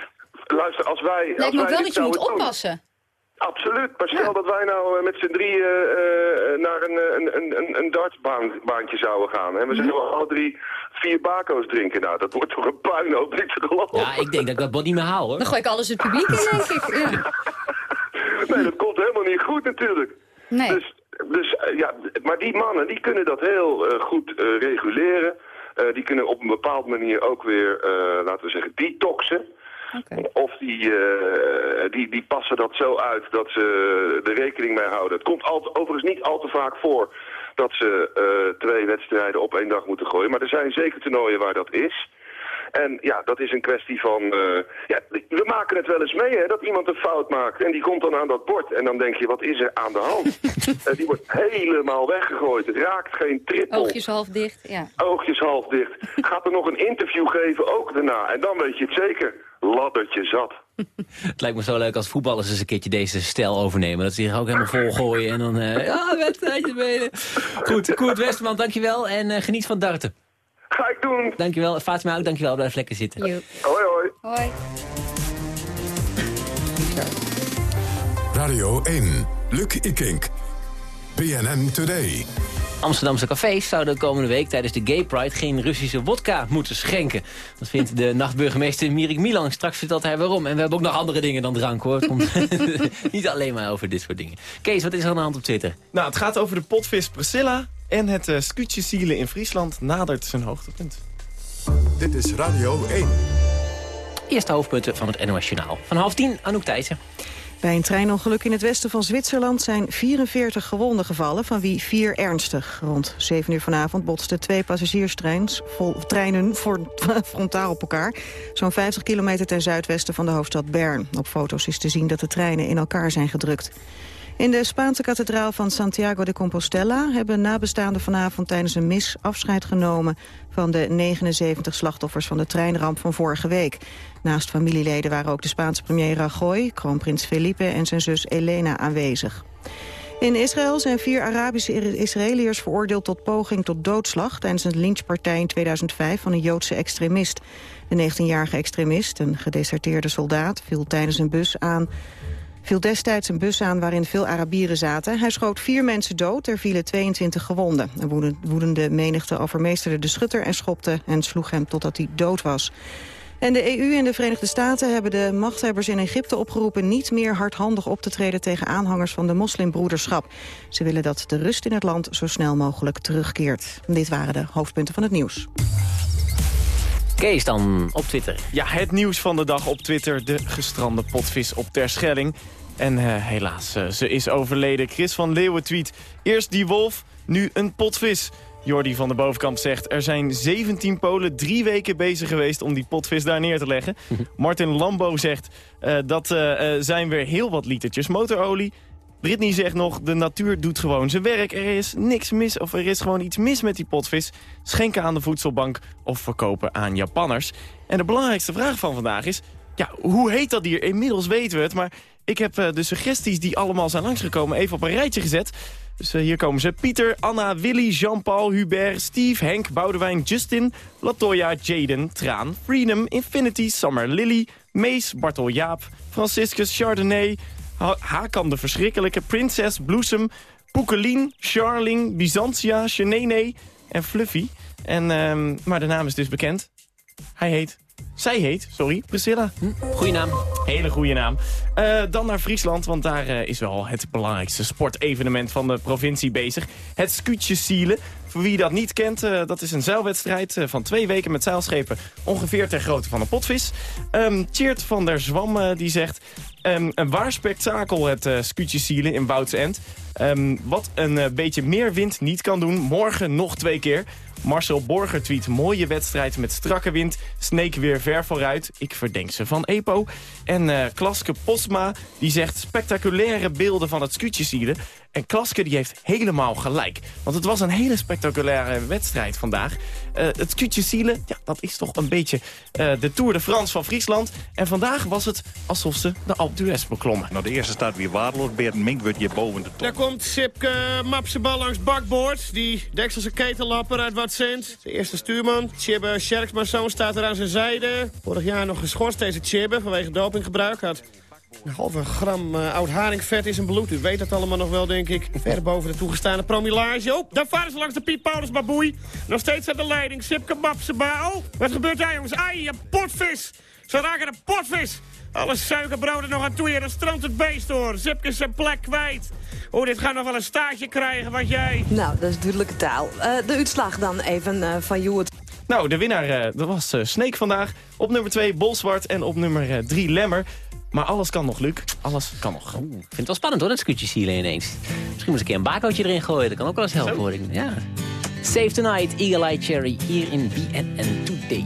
luister, als wij... als Lijkt me wij wel dit dat je moet doen- oppassen. Absoluut, maar stel dat wij nou eh, met z'n drieën eh, naar een, een, een, een, dartsbaantje zouden gaan. En we Mhm. zullen alle drie vier bako's drinken. Nou, dat wordt toch een puinhoop, niet te geloven. Ja, ik denk dat ik dat bot niet meer haal, hoor. Dan gooi ik alles het publiek in, denk ik. Ja. Nee, dat komt helemaal niet goed natuurlijk. Nee. Dus, dus eh, ja, maar die mannen die kunnen dat heel eh, goed eh, reguleren. Die kunnen op een bepaalde manier ook weer, laten we zeggen, detoxen. Of die, die, die passen dat zo uit dat ze er rekening mee houden. Het komt al, overigens niet al te vaak voor dat ze twee wedstrijden op één dag moeten gooien. Maar er zijn zeker toernooien waar dat is. En ja, dat is een kwestie van... eh, ja, we maken het wel eens mee, hè, dat iemand een fout maakt. En die komt dan aan dat bord. En dan denk je, wat is er aan de hand? Eh, die wordt helemaal weggegooid. Het raakt geen trippel. Oogjes half dicht, ja. Oogjes half dicht. Gaat er nog een interview geven, ook daarna. En dan weet je het zeker. Laddertje zat. Het lijkt me zo leuk als voetballers eens een keertje deze stijl overnemen. Dat ze zich ook helemaal volgooien en dan... eh ja, wedstrijdje benen. Goed, Koert Westerman, dankjewel. En geniet van darten. Doen. Dankjewel. Fatima ook, dankjewel. Blijf lekker zitten. Hoi, hoi. Hoi. Radio 1. Luc Ikink. BNN Today. Amsterdamse cafés zouden de komende week tijdens de Gay Pride geen Russische wodka moeten schenken. Dat vindt de nachtburgemeester Mirik Milan. Straks vertelt hij waarom. En we hebben ook nog andere dingen dan drank hoor. Het komt niet alleen maar over dit soort dingen. Kees, wat is er aan de hand op Twitter? Nou, het gaat over de potvis Priscilla en het uh, scootje zielen in Friesland nadert zijn hoogtepunt. Dit is Radio 1. Eerste hoofdpunten van het NOS Journaal. Van half tien, Anouk Thijssen. Bij een treinongeluk in het westen van Zwitserland zijn 44 gewonden gevallen, van wie vier ernstig. Rond 7 uur vanavond botsten twee passagierstreins vol, treinen voor, frontaal op elkaar. Zo'n 50 kilometer ten zuidwesten van de hoofdstad Bern. Op foto's is te zien dat de treinen in elkaar zijn gedrukt. In de Spaanse kathedraal van Santiago de Compostela hebben nabestaanden vanavond tijdens een mis afscheid genomen van de 79 slachtoffers van de treinramp van vorige week. Naast familieleden waren ook de Spaanse premier Rajoy, kroonprins Felipe en zijn zus Elena aanwezig. In Israël zijn vier Arabische Israëliërs veroordeeld tot poging tot doodslag... tijdens een lynchpartij in 2005 van een Joodse extremist. De 19-jarige extremist, een gedeserteerde soldaat, viel tijdens een bus aan viel destijds een bus aan waarin veel Arabieren zaten. Hij schoot vier mensen dood, er vielen 22 gewonden. Een woedende menigte overmeesterde de schutter en schopte en sloeg hem totdat hij dood was. En de EU en de Verenigde Staten hebben de machthebbers in Egypte opgeroepen... niet meer hardhandig op te treden tegen aanhangers van de moslimbroederschap. Ze willen dat de rust in het land zo snel mogelijk terugkeert. Dit waren de hoofdpunten van het nieuws. Kees dan op Twitter. Ja, het nieuws van de dag op Twitter. De gestrande potvis op Terschelling. En uh, helaas, uh, ze is overleden. Chris van Leeuwen tweet. Eerst die wolf, nu een potvis. Jordi van de Bovenkamp zegt... er zijn 17 Polen drie weken bezig geweest om die potvis daar neer te leggen. Martin Lambo zegt... Uh, dat zijn weer heel wat litertjes motorolie. Britney zegt nog, de natuur doet gewoon zijn werk. Er is niks mis, of er is gewoon iets mis met die potvis. Schenken aan de voedselbank of verkopen aan Japanners. En de belangrijkste vraag van vandaag is... ja, hoe heet dat dier? Inmiddels weten we het, maar ik heb uh, de suggesties die allemaal zijn langsgekomen even op een rijtje gezet. Dus uh, hier komen ze. Pieter, Anna, Willy, Jean-Paul, Hubert, Steve, Henk, Boudewijn, Justin, Latoya, Jaden, Traan, Freedom, Infinity, Summer, Lily, Mees, Bartel, Jaap, Franciscus, Chardonnay, ha Hakan de Verschrikkelijke, Princess, Bloesem, Poekelien, Charling, Byzantia, Shenene en Fluffy. En, um, maar de naam is dus bekend. Hij heet zij heet, sorry, Priscilla. Goeie naam. Hele goede naam. Uh, dan naar Friesland, want daar uh, is wel het belangrijkste sportevenement van de provincie bezig. Het Scootjesielen. Voor wie dat niet kent, uh, dat is een zeilwedstrijd van twee weken met zeilschepen. Ongeveer ter grootte van een potvis. Um, Tjeerd van der Zwam die zegt... Um, een waar spektakel het uh, in Woudse End. Um, wat een beetje meer wind niet kan doen. Morgen nog twee keer. Marcel Borger tweet mooie wedstrijd met strakke wind. Sneek weer ver vooruit. Ik verdenk ze van EPO. En Klaske Posma die zegt spectaculaire beelden van het scootjesielen. En Klaske die heeft helemaal gelijk. Want het was een hele spectaculaire wedstrijd vandaag. Eh, het Kutje Zielen, ja, dat is toch een beetje eh, de Tour de France van Friesland. En vandaag was het alsof ze de Alpe d'Huez beklommen. Nou, de eerste staat weer waardeloos. Berend Mink wordt hier boven de top. Daar komt Sipke Mapsebal langs bakboord. Die Dekselse ketellapper uit Wat Sint. De eerste stuurman, Chibbe Sjerksmazoon, staat er aan zijn zijde. Vorig jaar nog geschorst deze Chibbe vanwege dopinggebruik. Had een halve gram eh, oud haringvet in zijn bloed. U weet dat allemaal nog wel, denk ik. Ver boven de toegestane promillage. Oh, daar varen ze langs de Piet Paulus Baboei. Nog steeds aan de leiding. Sipke Mapseba. Oh, wat gebeurt daar, jongens? Ai, een potvis. Ze raken een potvis. Alle suikerbroden nog aan toe hier. Dan strandt het beest door. Sipke is zijn plek kwijt. Oh, dit gaat nog wel een staartje krijgen, wat jij. Nou, dat is duidelijke taal. Eh, de uitslag dan even eh, van Joert. Nou, de winnaar eh, dat was eh, Sneek vandaag. Op nummer 2 Bolsward en op nummer 3 Lemmer. Maar alles kan nog, Luc. Alles kan nog. Ik vind het wel spannend hoor, dat scootjes hier ineens. Misschien moet ik een keer een bakootje erin gooien. Dat kan ook wel eens helpen hoor. ik. Ja. Save Tonight, Eagle Eye Cherry, hier in BNN Today.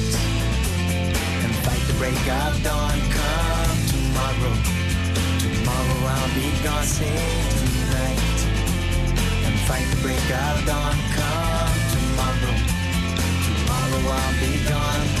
break of dawn. Come tomorrow. Tomorrow I'll be gone. Save tonight and fight the break of dawn. Come tomorrow. Tomorrow I'll be gone.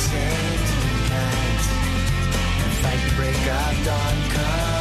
And fight the break of dawn. Come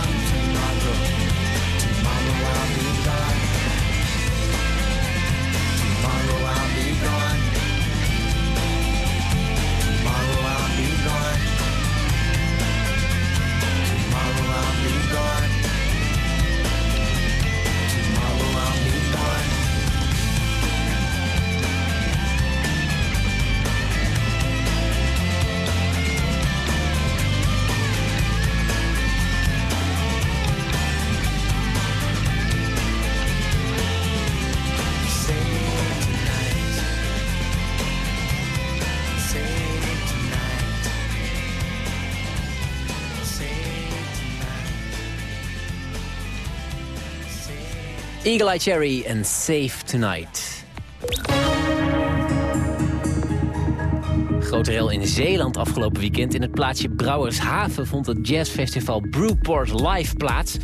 Eagle Eye Cherry en Safe Tonight. Grote rel in Zeeland afgelopen weekend. In het plaatsje Brouwershaven vond het jazzfestival Brewport Live plaats.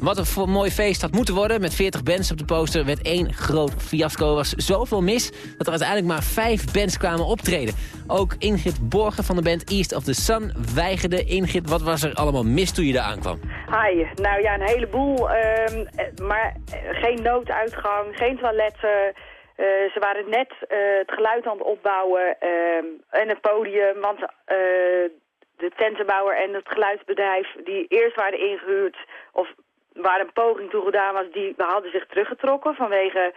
Wat een mooi feest had moeten worden. Met 40 bands op de poster werd één groot fiasco. Er was zoveel mis dat er uiteindelijk maar vijf bands kwamen optreden. Ook Ingrid Borgen van de band East of the Sun weigerde. Ingrid, wat was er allemaal mis toen je daar aankwam? Hi, nou ja, een heleboel, ehm, eh, maar geen nooduitgang, geen toiletten. Eh, ze waren net eh, het geluid aan het opbouwen ehm, en het podium, want eh, de tentenbouwer en het geluidsbedrijf die eerst waren ingehuurd of waar een poging toe gedaan was, die hadden zich teruggetrokken vanwege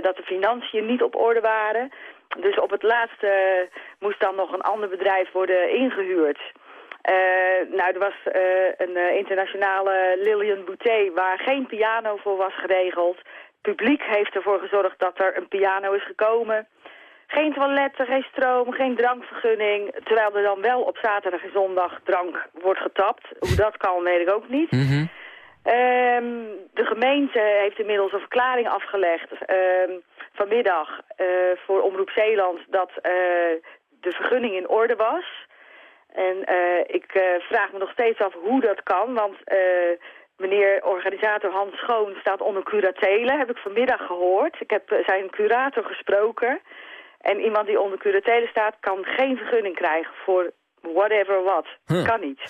dat de financiën niet op orde waren. Dus op het laatste moest dan nog een ander bedrijf worden ingehuurd. Eh, nou, er was eh, een eh, internationale Lillian Boutet waar geen piano voor was geregeld. Het publiek heeft ervoor gezorgd dat er een piano is gekomen. Geen toiletten, geen stroom, geen drankvergunning. Terwijl er dan wel op zaterdag en zondag drank wordt getapt. Hoe dat kan, weet ik ook niet. Ehm, de gemeente heeft inmiddels een verklaring afgelegd ehm, vanmiddag voor Omroep Zeeland dat de vergunning in orde was. En eh, ik eh, vraag me nog steeds af hoe dat kan, want eh, meneer organisator Hans Schoon staat onder curatele, heb ik vanmiddag gehoord. Ik heb zijn curator gesproken. En iemand die onder curatele staat kan geen vergunning krijgen voor whatever what. Huh. Kan niet.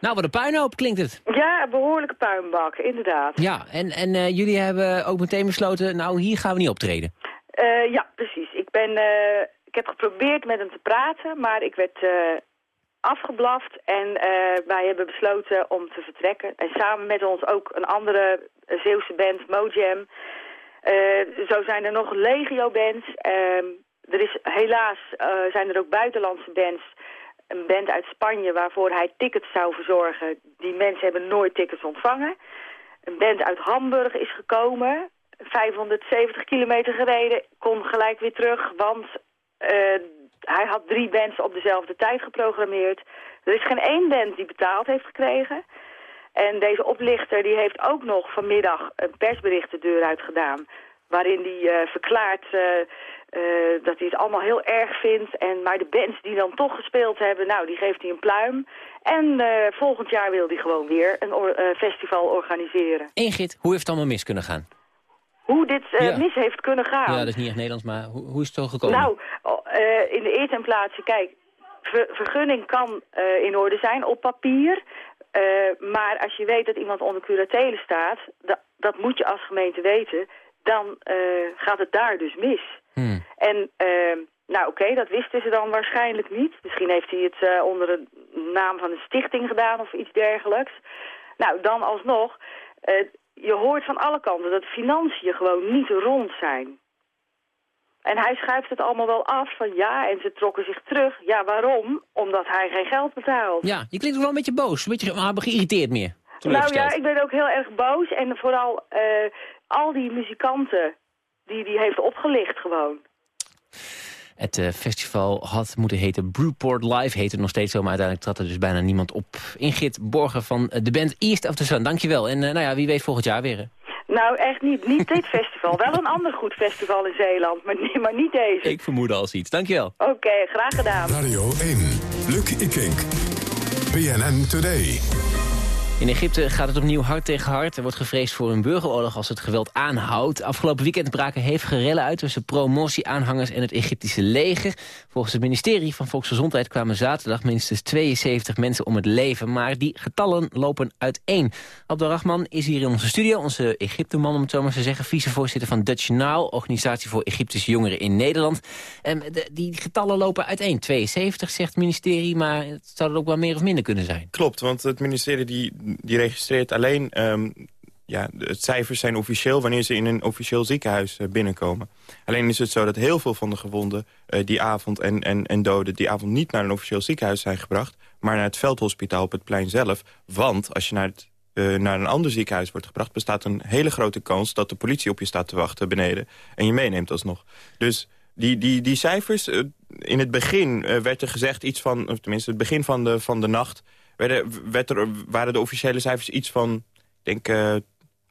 Nou, wat een puinhoop klinkt het. Ja, een behoorlijke puinbak, inderdaad. Ja, en, en jullie hebben ook meteen besloten, nou hier gaan we niet optreden. Ja, precies. Ik, ben, ik heb geprobeerd met hem te praten, maar ik werd afgeblaft. En eh, wij hebben besloten om te vertrekken. En samen met ons ook een andere eh, Zeeuwse band, Mojam. Eh, zo zijn er nog legio-bands. Ehm, er is helaas zijn er ook buitenlandse bands. Een band uit Spanje waarvoor hij tickets zou verzorgen. Die mensen hebben nooit tickets ontvangen. Een band uit Hamburg is gekomen. 570 kilometer gereden. Kon gelijk weer terug, want hij had drie bands op dezelfde tijd geprogrammeerd. Er is geen één band die betaald heeft gekregen. En deze oplichter die heeft ook nog vanmiddag een persbericht de deur uit gedaan. Waarin hij eh, verklaart eh, eh, dat hij het allemaal heel erg vindt. En, maar de bands die dan toch gespeeld hebben, nou die geeft hij een pluim. En volgend jaar wil hij gewoon weer een festival organiseren. Ingrid, hoe heeft het allemaal mis kunnen gaan? Hoe dit eh, Ja. mis heeft kunnen gaan. Ja, dat is niet echt Nederlands, maar hoe, hoe is het zo gekomen? Nou, eh, in de eerste plaats, kijk, ver- vergunning kan eh, in orde zijn op papier. Maar als je weet dat iemand onder curatele staat, da- dat moet je als gemeente weten, dan gaat het daar dus mis. Hmm. En, eh, nou oké, dat wisten ze dan waarschijnlijk niet. Misschien heeft hij het onder de naam van een stichting gedaan of iets dergelijks. Nou, dan alsnog, je hoort van alle kanten dat financiën gewoon niet rond zijn. En hij schuift het allemaal wel af van ja, en ze trokken zich terug. Ja, waarom? Omdat hij geen geld betaalt. Ja, je klinkt wel een beetje boos, een beetje maar geïrriteerd meer. Nou ja, ik ben ook heel erg boos. En vooral eh, al die muzikanten die die heeft opgelicht gewoon. Het eh, festival had moeten heten Brewport Live, heet het nog steeds zo, maar uiteindelijk trad er dus bijna niemand op. Ingrid Borgen van eh, de band East of the Sun, dankjewel. En eh, nou ja, wie weet volgend jaar weer. hè. Nou, echt niet. Niet dit festival. Wel een ander goed festival in Zeeland, maar, niet- maar niet deze. Ik vermoed al iets. Dankjewel. Oké, graag gedaan. Radio 1. Luc Ikink. BNN Today. In Egypte gaat het opnieuw hard tegen hard. Er wordt gevreesd voor een burgeroorlog als het geweld aanhoudt. Afgelopen weekend braken hevige rellen uit tussen pro-Morsi-aanhangers en het Egyptische leger. Volgens het ministerie van Volksgezondheid kwamen zaterdag minstens 72 mensen om het leven. Maar die getallen lopen uiteen. Abdelrahman is hier in onze studio, onze Egypteman om het zo maar te zeggen. Vicevoorzitter van Dutch Now, organisatie voor Egyptische jongeren in Nederland. En de, die getallen lopen uiteen. 72 zegt het ministerie, maar het zou er ook wel meer of minder kunnen zijn. Klopt, want het ministerie die, die registreert alleen... ehm, ja, de cijfers zijn officieel wanneer ze in een officieel ziekenhuis eh, binnenkomen. Alleen is het zo dat heel veel van de gewonden eh, die avond en, en, en doden... die avond niet naar een officieel ziekenhuis zijn gebracht... maar naar het veldhospitaal op het plein zelf. Want als je naar, het, eh, naar een ander ziekenhuis wordt gebracht... bestaat een hele grote kans dat de politie op je staat te wachten beneden... en je meeneemt alsnog. Dus die, die, die cijfers, in het begin werd er gezegd iets van... of tenminste het begin van de, van de nacht... Werden, werd er, waren de officiële cijfers iets van, denk, eh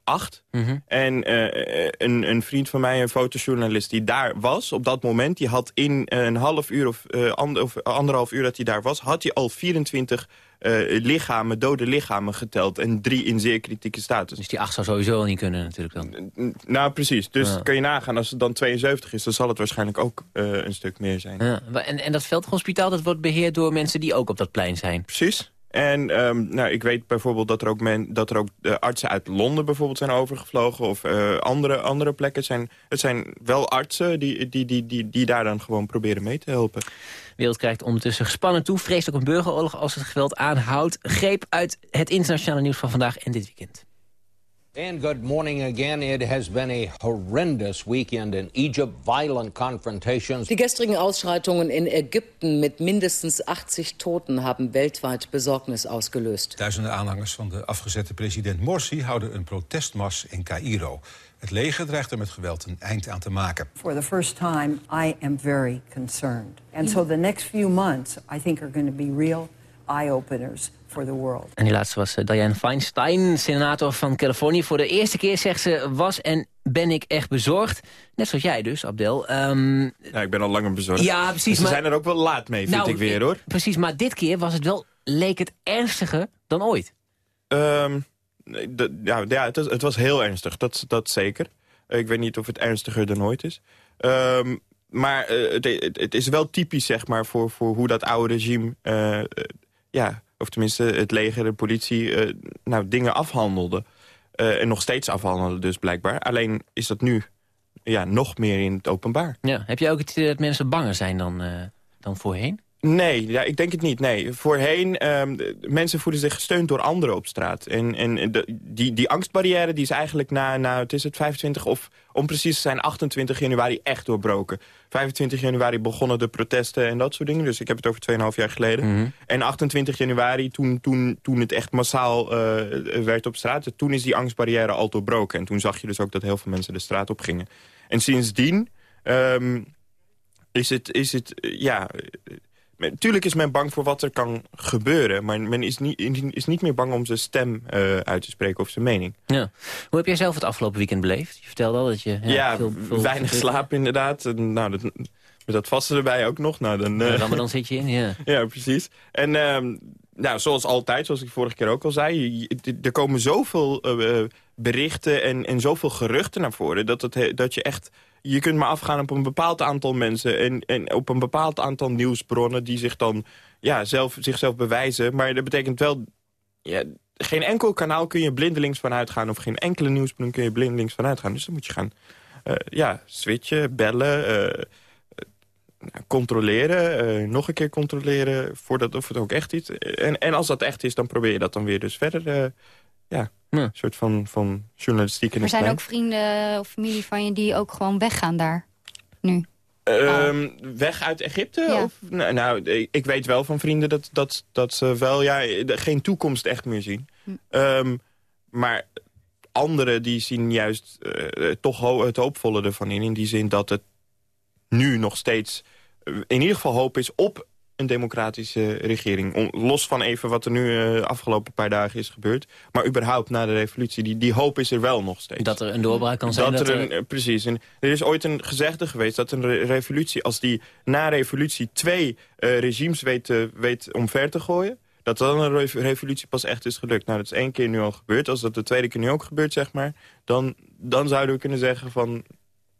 acht. En eh, een, een vriend van mij, een fotojournalist die daar was op dat moment... die had in een half uur of, eh, of anderhalf uur dat hij daar was... had hij al 24 eh, lichamen, dode lichamen geteld. En drie in zeer kritieke status. Dus die acht zou sowieso al niet kunnen natuurlijk dan. Nou, precies. Dus Ja. kan je nagaan, als het dan 72 is... dan zal het waarschijnlijk ook een stuk meer zijn. Ja, en, en dat veldhospitaal dat wordt beheerd door mensen die ook op dat plein zijn. Precies. En ehm, nou, ik weet bijvoorbeeld dat er ook, men, dat er ook eh, artsen uit Londen bijvoorbeeld zijn overgevlogen. Of eh, andere, andere plekken. Zijn, het zijn wel artsen die, die, die, die, die daar dan gewoon proberen mee te helpen. De wereld krijgt ondertussen gespannen toe. Vreest ook een burgeroorlog als het geweld aanhoudt. Greep uit het internationale nieuws van vandaag en dit weekend. And good morning again. It has been a horrendous weekend in Egypt. Violent confrontations. Die gestrigen Ausschreitungen in Ägypten mit mindestens 80 Toten haben weltweit Besorgnis ausgelöst. Duizenden aanhangers van de afgezette president Morsi houden een protestmars in Cairo. Het leger dreigt er met geweld een eind aan te maken. For the first time, I am very concerned. And so the next few months, I think, are going to be real eye-openers for the world. En die laatste was eh, Dianne Feinstein, senator van Californië. Voor de eerste keer, zegt ze, was en ben ik echt bezorgd. Net zoals jij dus, Abdel. Ehm, Ja, ik ben al langer bezorgd. Ja, precies, Dus ze maar- zijn er ook wel laat mee, vind nou, ik weer, hoor. Precies, maar dit keer was het wel, leek het ernstiger dan ooit. Ehm, ja, ja het, was, het was heel ernstig, dat, dat zeker. Eh, Ik weet niet of het ernstiger dan ooit is. Ehm, maar eh, het, het, het is wel typisch, zeg maar, voor, voor hoe dat oude regime... eh, eh, ja, of tenminste het leger, de politie, eh, nou, dingen afhandelde. Eh, en nog steeds afhandelen dus, blijkbaar. Alleen is dat nu ja, nog meer in het openbaar. Ja. Heb je ook het idee dat mensen banger zijn dan, eh, dan voorheen? Nee, ja, ik denk het niet. Nee. Voorheen, ehm, mensen voelen zich gesteund door anderen op straat. En, en de, die, die angstbarrière die is eigenlijk na, na, het is het 25 of om precies te zijn 28 januari echt doorbroken. 25 januari begonnen de protesten en dat soort dingen. Dus ik heb het over 2,5 jaar geleden. En 28 januari, toen, toen, toen het echt massaal eh, werd op straat... toen is die angstbarrière al doorbroken. En toen zag je dus ook dat heel veel mensen de straat op gingen. En sindsdien ehm, is het, is het eh, ja... Natuurlijk is men bang voor wat er kan gebeuren. Maar men is niet, is niet meer bang om zijn stem eh, uit te spreken of zijn mening. Ja. Hoe heb jij zelf het afgelopen weekend beleefd? Je vertelde al dat je... Ja, veel, veel- weinig veel- slaap inderdaad. Nou, dat, met dat vaste erbij ook nog. Nou, dan, eh, Ja, dan zit je in, ja. ja, precies. En ehm, nou, zoals altijd, zoals ik vorige keer ook al zei... er komen zoveel eh, eh, berichten en, en zoveel geruchten naar voren... Dat, het, he- dat je echt... Je kunt maar afgaan op een bepaald aantal mensen... en, en op een bepaald aantal nieuwsbronnen... die zich dan ja, zelf, zichzelf bewijzen. Maar dat betekent wel... Ja, geen enkel kanaal kun je blindelings van uitgaan... of geen enkele nieuwsbron kun je blindelings van uitgaan. Dus dan moet je gaan eh, ja, switchen, bellen... controleren, eh, nog een keer controleren... voordat of het ook echt is. En, en als dat echt is, dan probeer je dat dan weer dus verder... eh, ja, een soort van, van journalistiek in Er het zijn klein. ook vrienden of familie van je die ook gewoon weggaan daar. Nu. Ehm, weg uit Egypte? Ja. Of, nou, nou, ik- ik weet wel van vrienden dat, dat, dat ze wel ja, geen toekomst echt meer zien. Ehm, maar anderen die zien juist eh, toch ho- het hoopvolle ervan in. In die zin dat het nu nog steeds eh, in ieder geval hoop is op een democratische regering. Los van even wat er nu de afgelopen paar dagen is gebeurd. Maar überhaupt na de revolutie, die, die hoop is er wel nog steeds. Dat er een doorbraak kan zijn. Dat Dat er een, eh, precies. En er is ooit een gezegde geweest dat een re- revolutie... als die na revolutie twee eh, regimes weet, eh, weet omver te gooien... dat dan een re- revolutie pas echt is gelukt. Nou, dat is één keer nu al gebeurd. Als dat de tweede keer nu ook gebeurt, zeg maar... dan, dan zouden we kunnen zeggen van...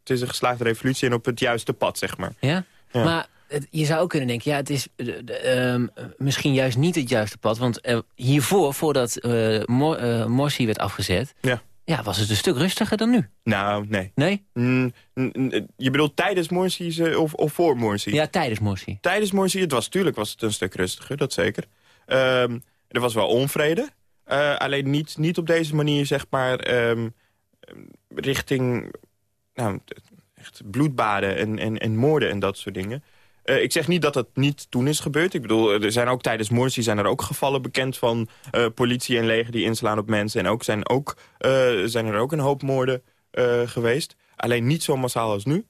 het is een geslaagde revolutie en op het juiste pad, zeg maar. Ja? Ja. Maar het- je zou ook kunnen denken, ja, het is eh, de- de, ehm, misschien juist niet het juiste pad. Want eh, hiervoor, voordat eh Mor eh, Morsi werd afgezet... Ja. Ja, was het een stuk rustiger dan nu. Nou, nee. Nee? Mm, mm, mm, je bedoelt tijdens Morsi's eh, of, of voor Morsi? Ja, tijdens Morsi. Tijdens Morsi, het was natuurlijk was het een stuk rustiger, dat zeker. Ehm, er was wel onvrede. Alleen niet, niet op deze manier, zeg maar, ehm, richting nou, bloedbaden en, en, en moorden en dat soort dingen. Eh, ik zeg niet dat dat niet toen is gebeurd. Ik bedoel, er zijn ook tijdens Morsi zijn er ook gevallen bekend van eh, politie en leger die inslaan op mensen. En ook zijn, ook, eh, zijn er ook een hoop moorden geweest. Alleen niet zo massaal als nu.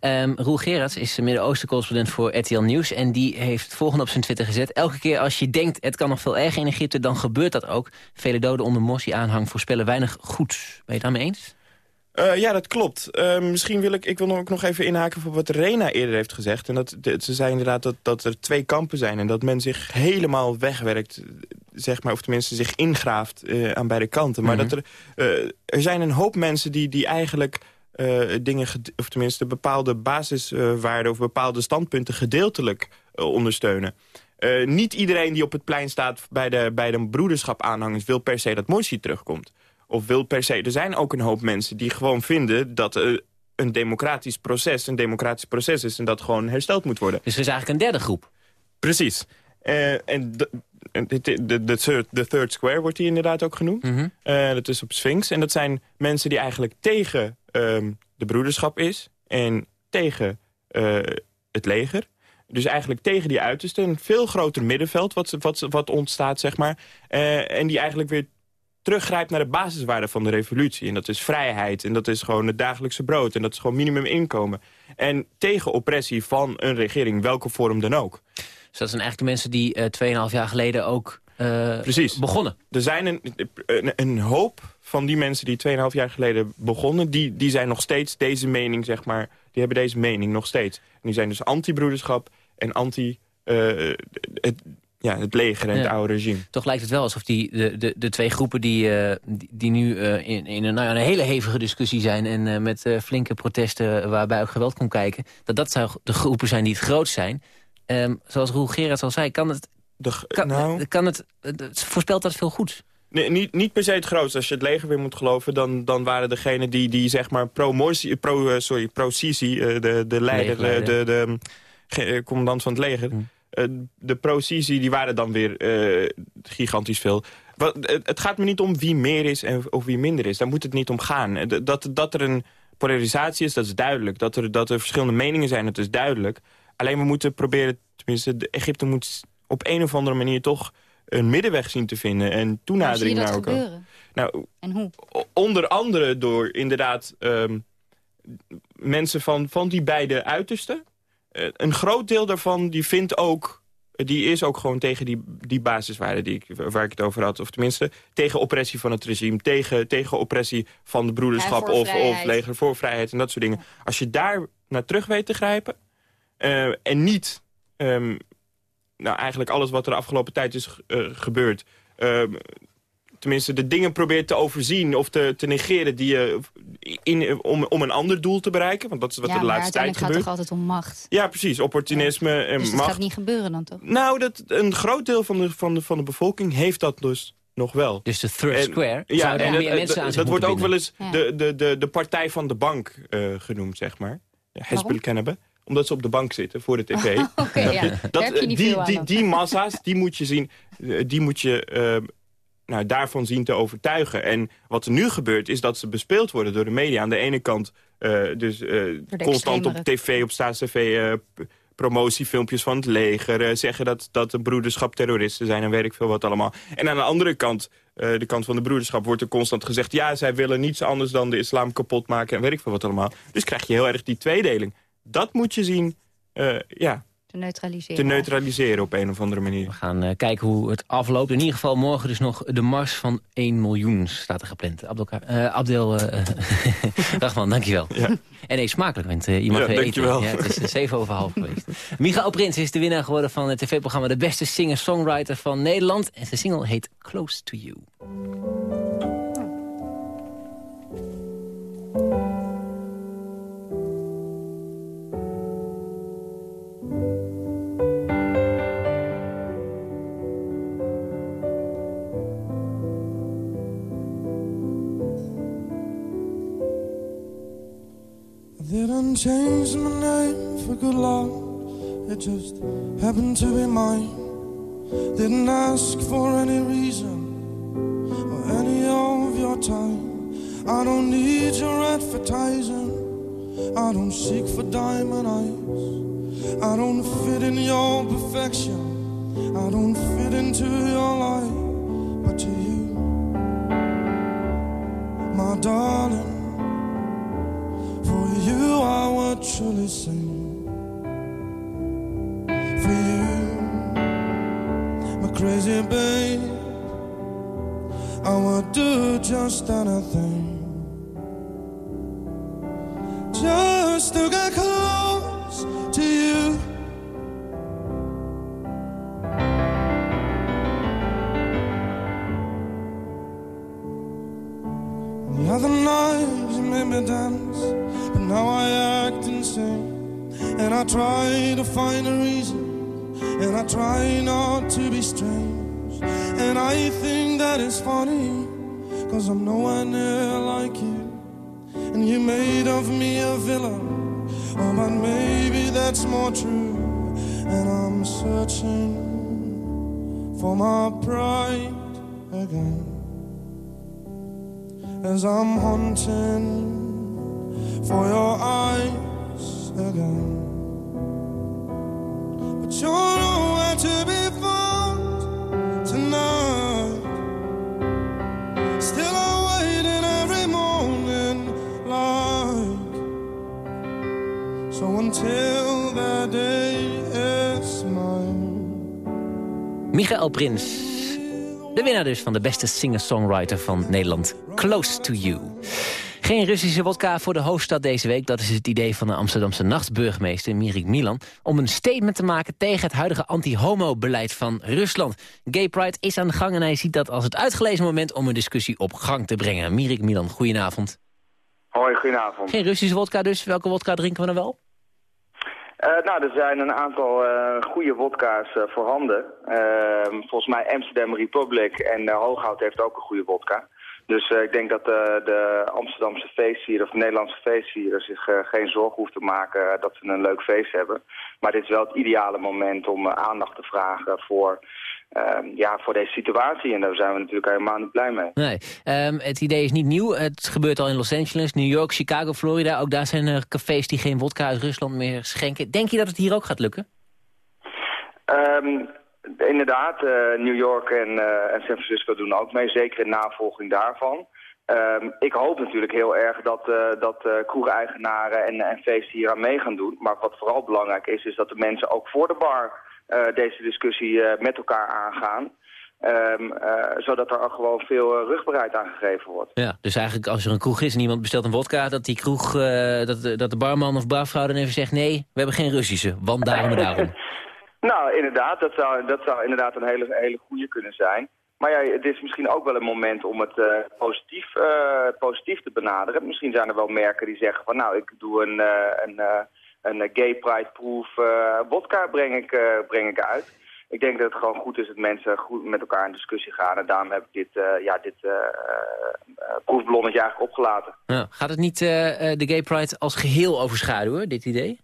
Ehm Roel Gerards is Midden-Oosten-correspondent voor RTL Nieuws... en die heeft het volgende op zijn Twitter gezet. Elke keer als je denkt het kan nog veel erger in Egypte... dan gebeurt dat ook. Vele doden onder Morsi-aanhang voorspellen weinig goeds. Ben je daarmee eens? Eh, ja, dat klopt. Eh, misschien wil ik, ik wil ook nog even inhaken voor wat Rena eerder heeft gezegd. En dat, de- ze zei inderdaad dat, dat er twee kampen zijn en dat men zich helemaal wegwerkt, zeg maar, of tenminste zich ingraaft eh, aan beide kanten. Maar Mhm. dat er, er zijn een hoop mensen die, die eigenlijk dingen, of tenminste bepaalde basiswaarden of bepaalde standpunten gedeeltelijk ondersteunen. Niet iedereen die op het plein staat bij de, bij de broederschap aanhangers wil per se dat Morsi terugkomt. Of wil per se. Er zijn ook een hoop mensen die gewoon vinden dat eh, een democratisch proces een democratisch proces is en dat gewoon hersteld moet worden. Dus er is eigenlijk een derde groep. Precies. Eh, en de, de, third, square wordt die inderdaad ook genoemd. Mhm. Eh, dat is op Sphinx. En dat zijn mensen die eigenlijk tegen ehm, de broederschap is en tegen het leger. Dus eigenlijk tegen die uiterste. Een veel groter middenveld wat, wat, wat ontstaat, zeg maar. En die eigenlijk weer teruggrijpt naar de basiswaarden van de revolutie. En dat is vrijheid. En dat is gewoon het dagelijkse brood. En dat is gewoon minimuminkomen. En tegen oppressie van een regering, welke vorm dan ook. Dus dat zijn eigenlijk de mensen die eh 2,5 jaar geleden ook eh, Precies. begonnen. Er zijn een, een, een hoop van die mensen die 2,5 jaar geleden begonnen... Die, die zijn nog steeds deze mening, zeg maar... die hebben deze mening nog steeds. En die zijn dus anti-broederschap en anti... eh, het, ja, het leger en Ja. het oude regime. Toch lijkt het wel alsof die, de, de, de twee groepen die, eh, die, die nu eh, in, in een, nou ja, een hele hevige discussie zijn... en eh, met flinke protesten waarbij ook geweld kon kijken... dat dat zou de groepen zijn die het grootst zijn. Ehm, zoals Roel Gerards al zei, kan het... kan, nou- kan het, voorspelt dat veel goeds? Nee, niet, niet per se het grootste. Als je het leger weer moet geloven... dan, dan waren degenen die, die zeg maar pro-Morsi... Pro, sorry, pro-Sisi, eh, de, de leider, de, de, commandant van het leger... eh, de pro-Sisi, die waren dan weer eh, gigantisch veel. Wat, het, gaat me niet om wie meer is en, of wie minder is. Daar moet het niet om gaan. Eh, Dat, dat er een polarisatie is, dat is duidelijk. Dat er, dat er verschillende meningen zijn, dat is duidelijk. Alleen we moeten proberen... tenminste, de Egypte moet op een of andere manier toch een middenweg zien te vinden. En toenadering naar elkaar. gebeuren? Nou, En hoe? onder andere door inderdaad ehm, mensen van, van die beide uitersten. Eh, een groot deel daarvan die vindt ook... Die is ook gewoon tegen die, die basiswaarden die ik, waar ik het over had. Of tenminste, tegen oppressie van het regime. Tegen, tegen oppressie van de broederschap of, of leger voor vrijheid en dat soort dingen. Als je daar naar terug weet te grijpen... eh, en niet ehm, nou, eigenlijk alles wat er de afgelopen tijd is eh, gebeurd... ehm, tenminste de dingen probeert te overzien of te, te negeren... Die je in, om, om een ander doel te bereiken. Want dat is wat ja, er de maar laatste tijd gaat gebeurt. het toch altijd om macht? Ja, precies. Opportunisme en Dus dat macht. gaat niet gebeuren dan toch? Nou, dat, een groot deel van de, van, de, van de bevolking heeft dat dus nog wel. Dus de third En- square Ja, en er meer mensen het- aan zich dat wordt ook wel eens de, de, de, de partij van de bank eh, genoemd, zeg maar. Ja, Hezbollah kennen omdat ze op de bank zitten voor de tv. Oké, ja. je? Daar Dat, heb je niet die, die, die massa's, die moet je zien, eh, die moet je eh, nou, daarvan zien te overtuigen. En wat er nu gebeurt, is dat ze bespeeld worden door de media. Aan de ene kant eh, dus eh, constant op tv, op staatstv... eh, p- promotiefilmpjes van het leger. eh, zeggen dat, dat de broederschap terroristen zijn en weet ik veel wat allemaal. En aan de andere kant, eh, de kant van de broederschap, wordt er constant gezegd... ja, zij willen niets anders dan de islam kapot maken en weet ik veel wat allemaal. Dus krijg je heel erg die tweedeling. Dat moet je zien, eh, ja, Te neutraliseren. te neutraliseren op een of andere manier. We gaan eh, kijken hoe het afloopt. In ieder geval morgen dus nog de mars van 1 miljoen staat er gepland. Abdel, eh, Abdel eh, Rachman, dankjewel. En nee, smakelijk, eh, je mag Ja, weer dankjewel. eten. Ja, het is eh, zeven over half geweest. Michael Prins is de winnaar geworden van het tv-programma... De beste singer-songwriter van Nederland. En zijn single heet Close to You. Didn't change my name for good luck. It just happened to be mine. Didn't ask for any reason or any of your time. I don't need your advertising. I don't seek for diamond eyes. I don't fit in your perfection. I don't fit into your life. But to you, my darling. You I was truly sing for you, my crazy babe. I would do just anything just to get close to you. The other night you made me dance, now I act insane. And I try to find a reason, and I try not to be strange. And I think that is funny, cause I'm nowhere near like you. And you made of me a villain, oh, but maybe that's more true. And I'm searching for my pride again as I'm hunting for your eyes again. But you're nowhere to be found tonight. Still I wait in every morning light. So until that day is mine. Michael Prins. De winnaar dus van de beste singer-songwriter van Nederland. Close to You. Geen Russische wodka voor de hoofdstad deze week. Dat is het idee van de Amsterdamse nachtburgemeester Mirik Milan... om een statement te maken tegen het huidige anti-homo-beleid van Rusland. Gay Pride is aan de gang en hij ziet dat als het uitgelezen moment... om een discussie op gang te brengen. Mirik Milan, goedenavond. Hoi, goedenavond. Geen Russische wodka dus. Welke wodka drinken we dan wel? Eh, nou, er zijn een aantal eh, goede wodka's eh, voorhanden. Ehm, volgens mij Amsterdam Republic en Hooghout heeft ook een goede wodka. Dus ik denk dat de Amsterdamse feestvierers of de Nederlandse feestvierers zich geen zorgen hoeft te maken dat ze een leuk feest hebben. Maar dit is wel het ideale moment om aandacht te vragen voor, ehm, ja, voor deze situatie. En daar zijn we natuurlijk helemaal niet blij mee. Nee, Ehm, het idee is niet nieuw. Het gebeurt al in Los Angeles, New York, Chicago, Florida. Ook daar zijn er cafés die geen wodka uit Rusland meer schenken. Denk je dat het hier ook gaat lukken? Ehm, inderdaad, eh, New York en, eh, en San Francisco doen ook mee, zeker in navolging daarvan. Ehm, ik hoop natuurlijk heel erg dat, eh dat eh, kroegeigenaren en, en feesten hier aan mee gaan doen. Maar wat vooral belangrijk is, is dat de mensen ook voor de bar deze discussie met elkaar aangaan. Ehm, eh, zodat er gewoon veel uh, rugbaarheid aan gegeven wordt. Ja, dus eigenlijk als er een kroeg is en iemand bestelt een wodka... dat die kroeg, dat, de- dat de barman of barvrouw dan even zegt... nee, we hebben geen Russische, want daarom en daarom. Nou, inderdaad, dat zou, dat zou inderdaad een hele, hele goede kunnen zijn. Maar ja, het is misschien ook wel een moment om het eh, positief, eh, positief te benaderen. Misschien zijn er wel merken die zeggen van nou, ik doe een, eh, een, een gay pride-proof eh, wodka breng ik, breng ik uit. Ik denk dat het gewoon goed is dat mensen goed met elkaar in discussie gaan. En daarom heb ik dit, ja, dit proefballonnetje eigenlijk opgelaten. Ja, gaat het niet de Gay Pride als geheel overschaduwen, dit idee?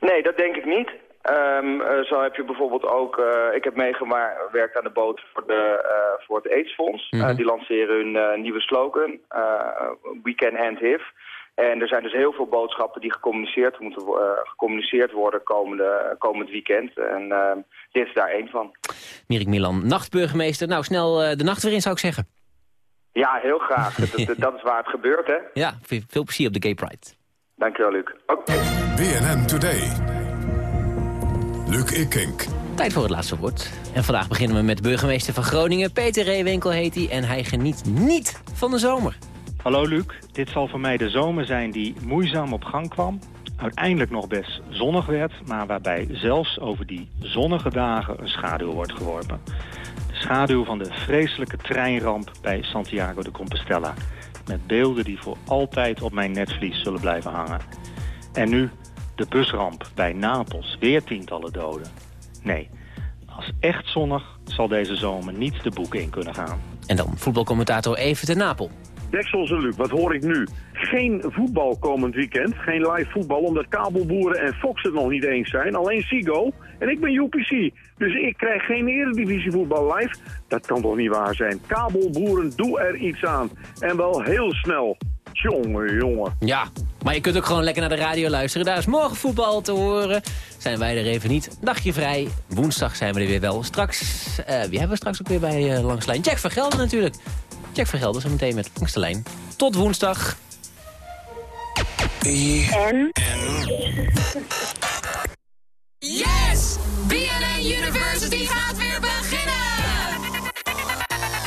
Nee, dat denk ik niet. Ehm, eh, zo heb je bijvoorbeeld ook... eh, ik heb meegewerkt aan de boot voor, de, eh, voor het AIDS-fonds. Mhm. Eh, die lanceren hun eh, nieuwe slogan, eh, We Can End HIV. En er zijn dus heel veel boodschappen die gecommuniceerd, moeten, eh, gecommuniceerd worden komende, komend weekend. En ehm, dit is daar één van. Mirik Milan, nachtburgemeester. Nou, snel eh, de nacht weer in, zou ik zeggen. Ja, heel graag. dat, dat, is waar het gebeurt, hè. Ja, veel, plezier op de Gay Pride. Dankjewel, Luc. Oké. BNN Today. Luc Ikink. Tijd voor het laatste woord. En vandaag beginnen we met burgemeester van Groningen. Peter Reewinkel heet hij en hij geniet niet van de zomer. Hallo Luc, dit zal voor mij de zomer zijn die moeizaam op gang kwam. Uiteindelijk nog best zonnig werd, maar waarbij zelfs over die zonnige dagen een schaduw wordt geworpen. De schaduw van de vreselijke treinramp bij Santiago de Compostela. Met beelden die voor altijd op mijn netvlies zullen blijven hangen. En nu de busramp bij Napels, weer tientallen doden. Nee, als echt zonnig zal deze zomer niet de boeken in kunnen gaan. En dan voetbalcommentator Even ten Napel. Deksels en Luc, wat hoor ik nu? Geen voetbal komend weekend. Geen live voetbal, omdat kabelboeren en Fox het nog niet eens zijn. Alleen Sigo. En ik ben UPC. Dus ik krijg geen eredivisie voetbal live. Dat kan toch niet waar zijn? Kabelboeren, doe er iets aan. En wel heel snel. Jongen, jongen. Ja, maar je kunt ook gewoon lekker naar de radio luisteren. Daar is morgen voetbal te horen. Zijn wij er even niet. Dagje vrij. Woensdag zijn we er weer wel. Straks, eh, wie hebben we straks ook weer bij eh, Langs de Lijn? Jack van Gelder natuurlijk. Jack van Gelder zo meteen met Langs de Lijn. Tot woensdag. En? Yes! BNN University gaat weer beginnen!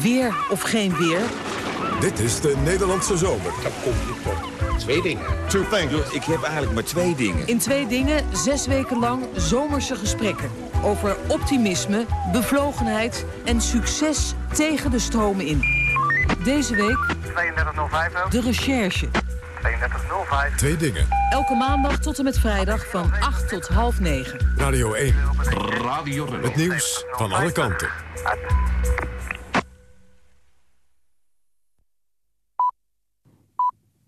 Weer of geen weer? Dit is de Nederlandse zomer. Dan kom je tot twee dingen. Two things. Ik heb eigenlijk maar twee dingen. In twee dingen, zes weken lang zomerse gesprekken. Over optimisme, bevlogenheid en succes tegen de stromen in. Deze week 3205 de recherche. 3205. Twee dingen. Elke maandag tot en met vrijdag van 8 tot half 9. Radio 1. Radio Het nieuws van alle kanten.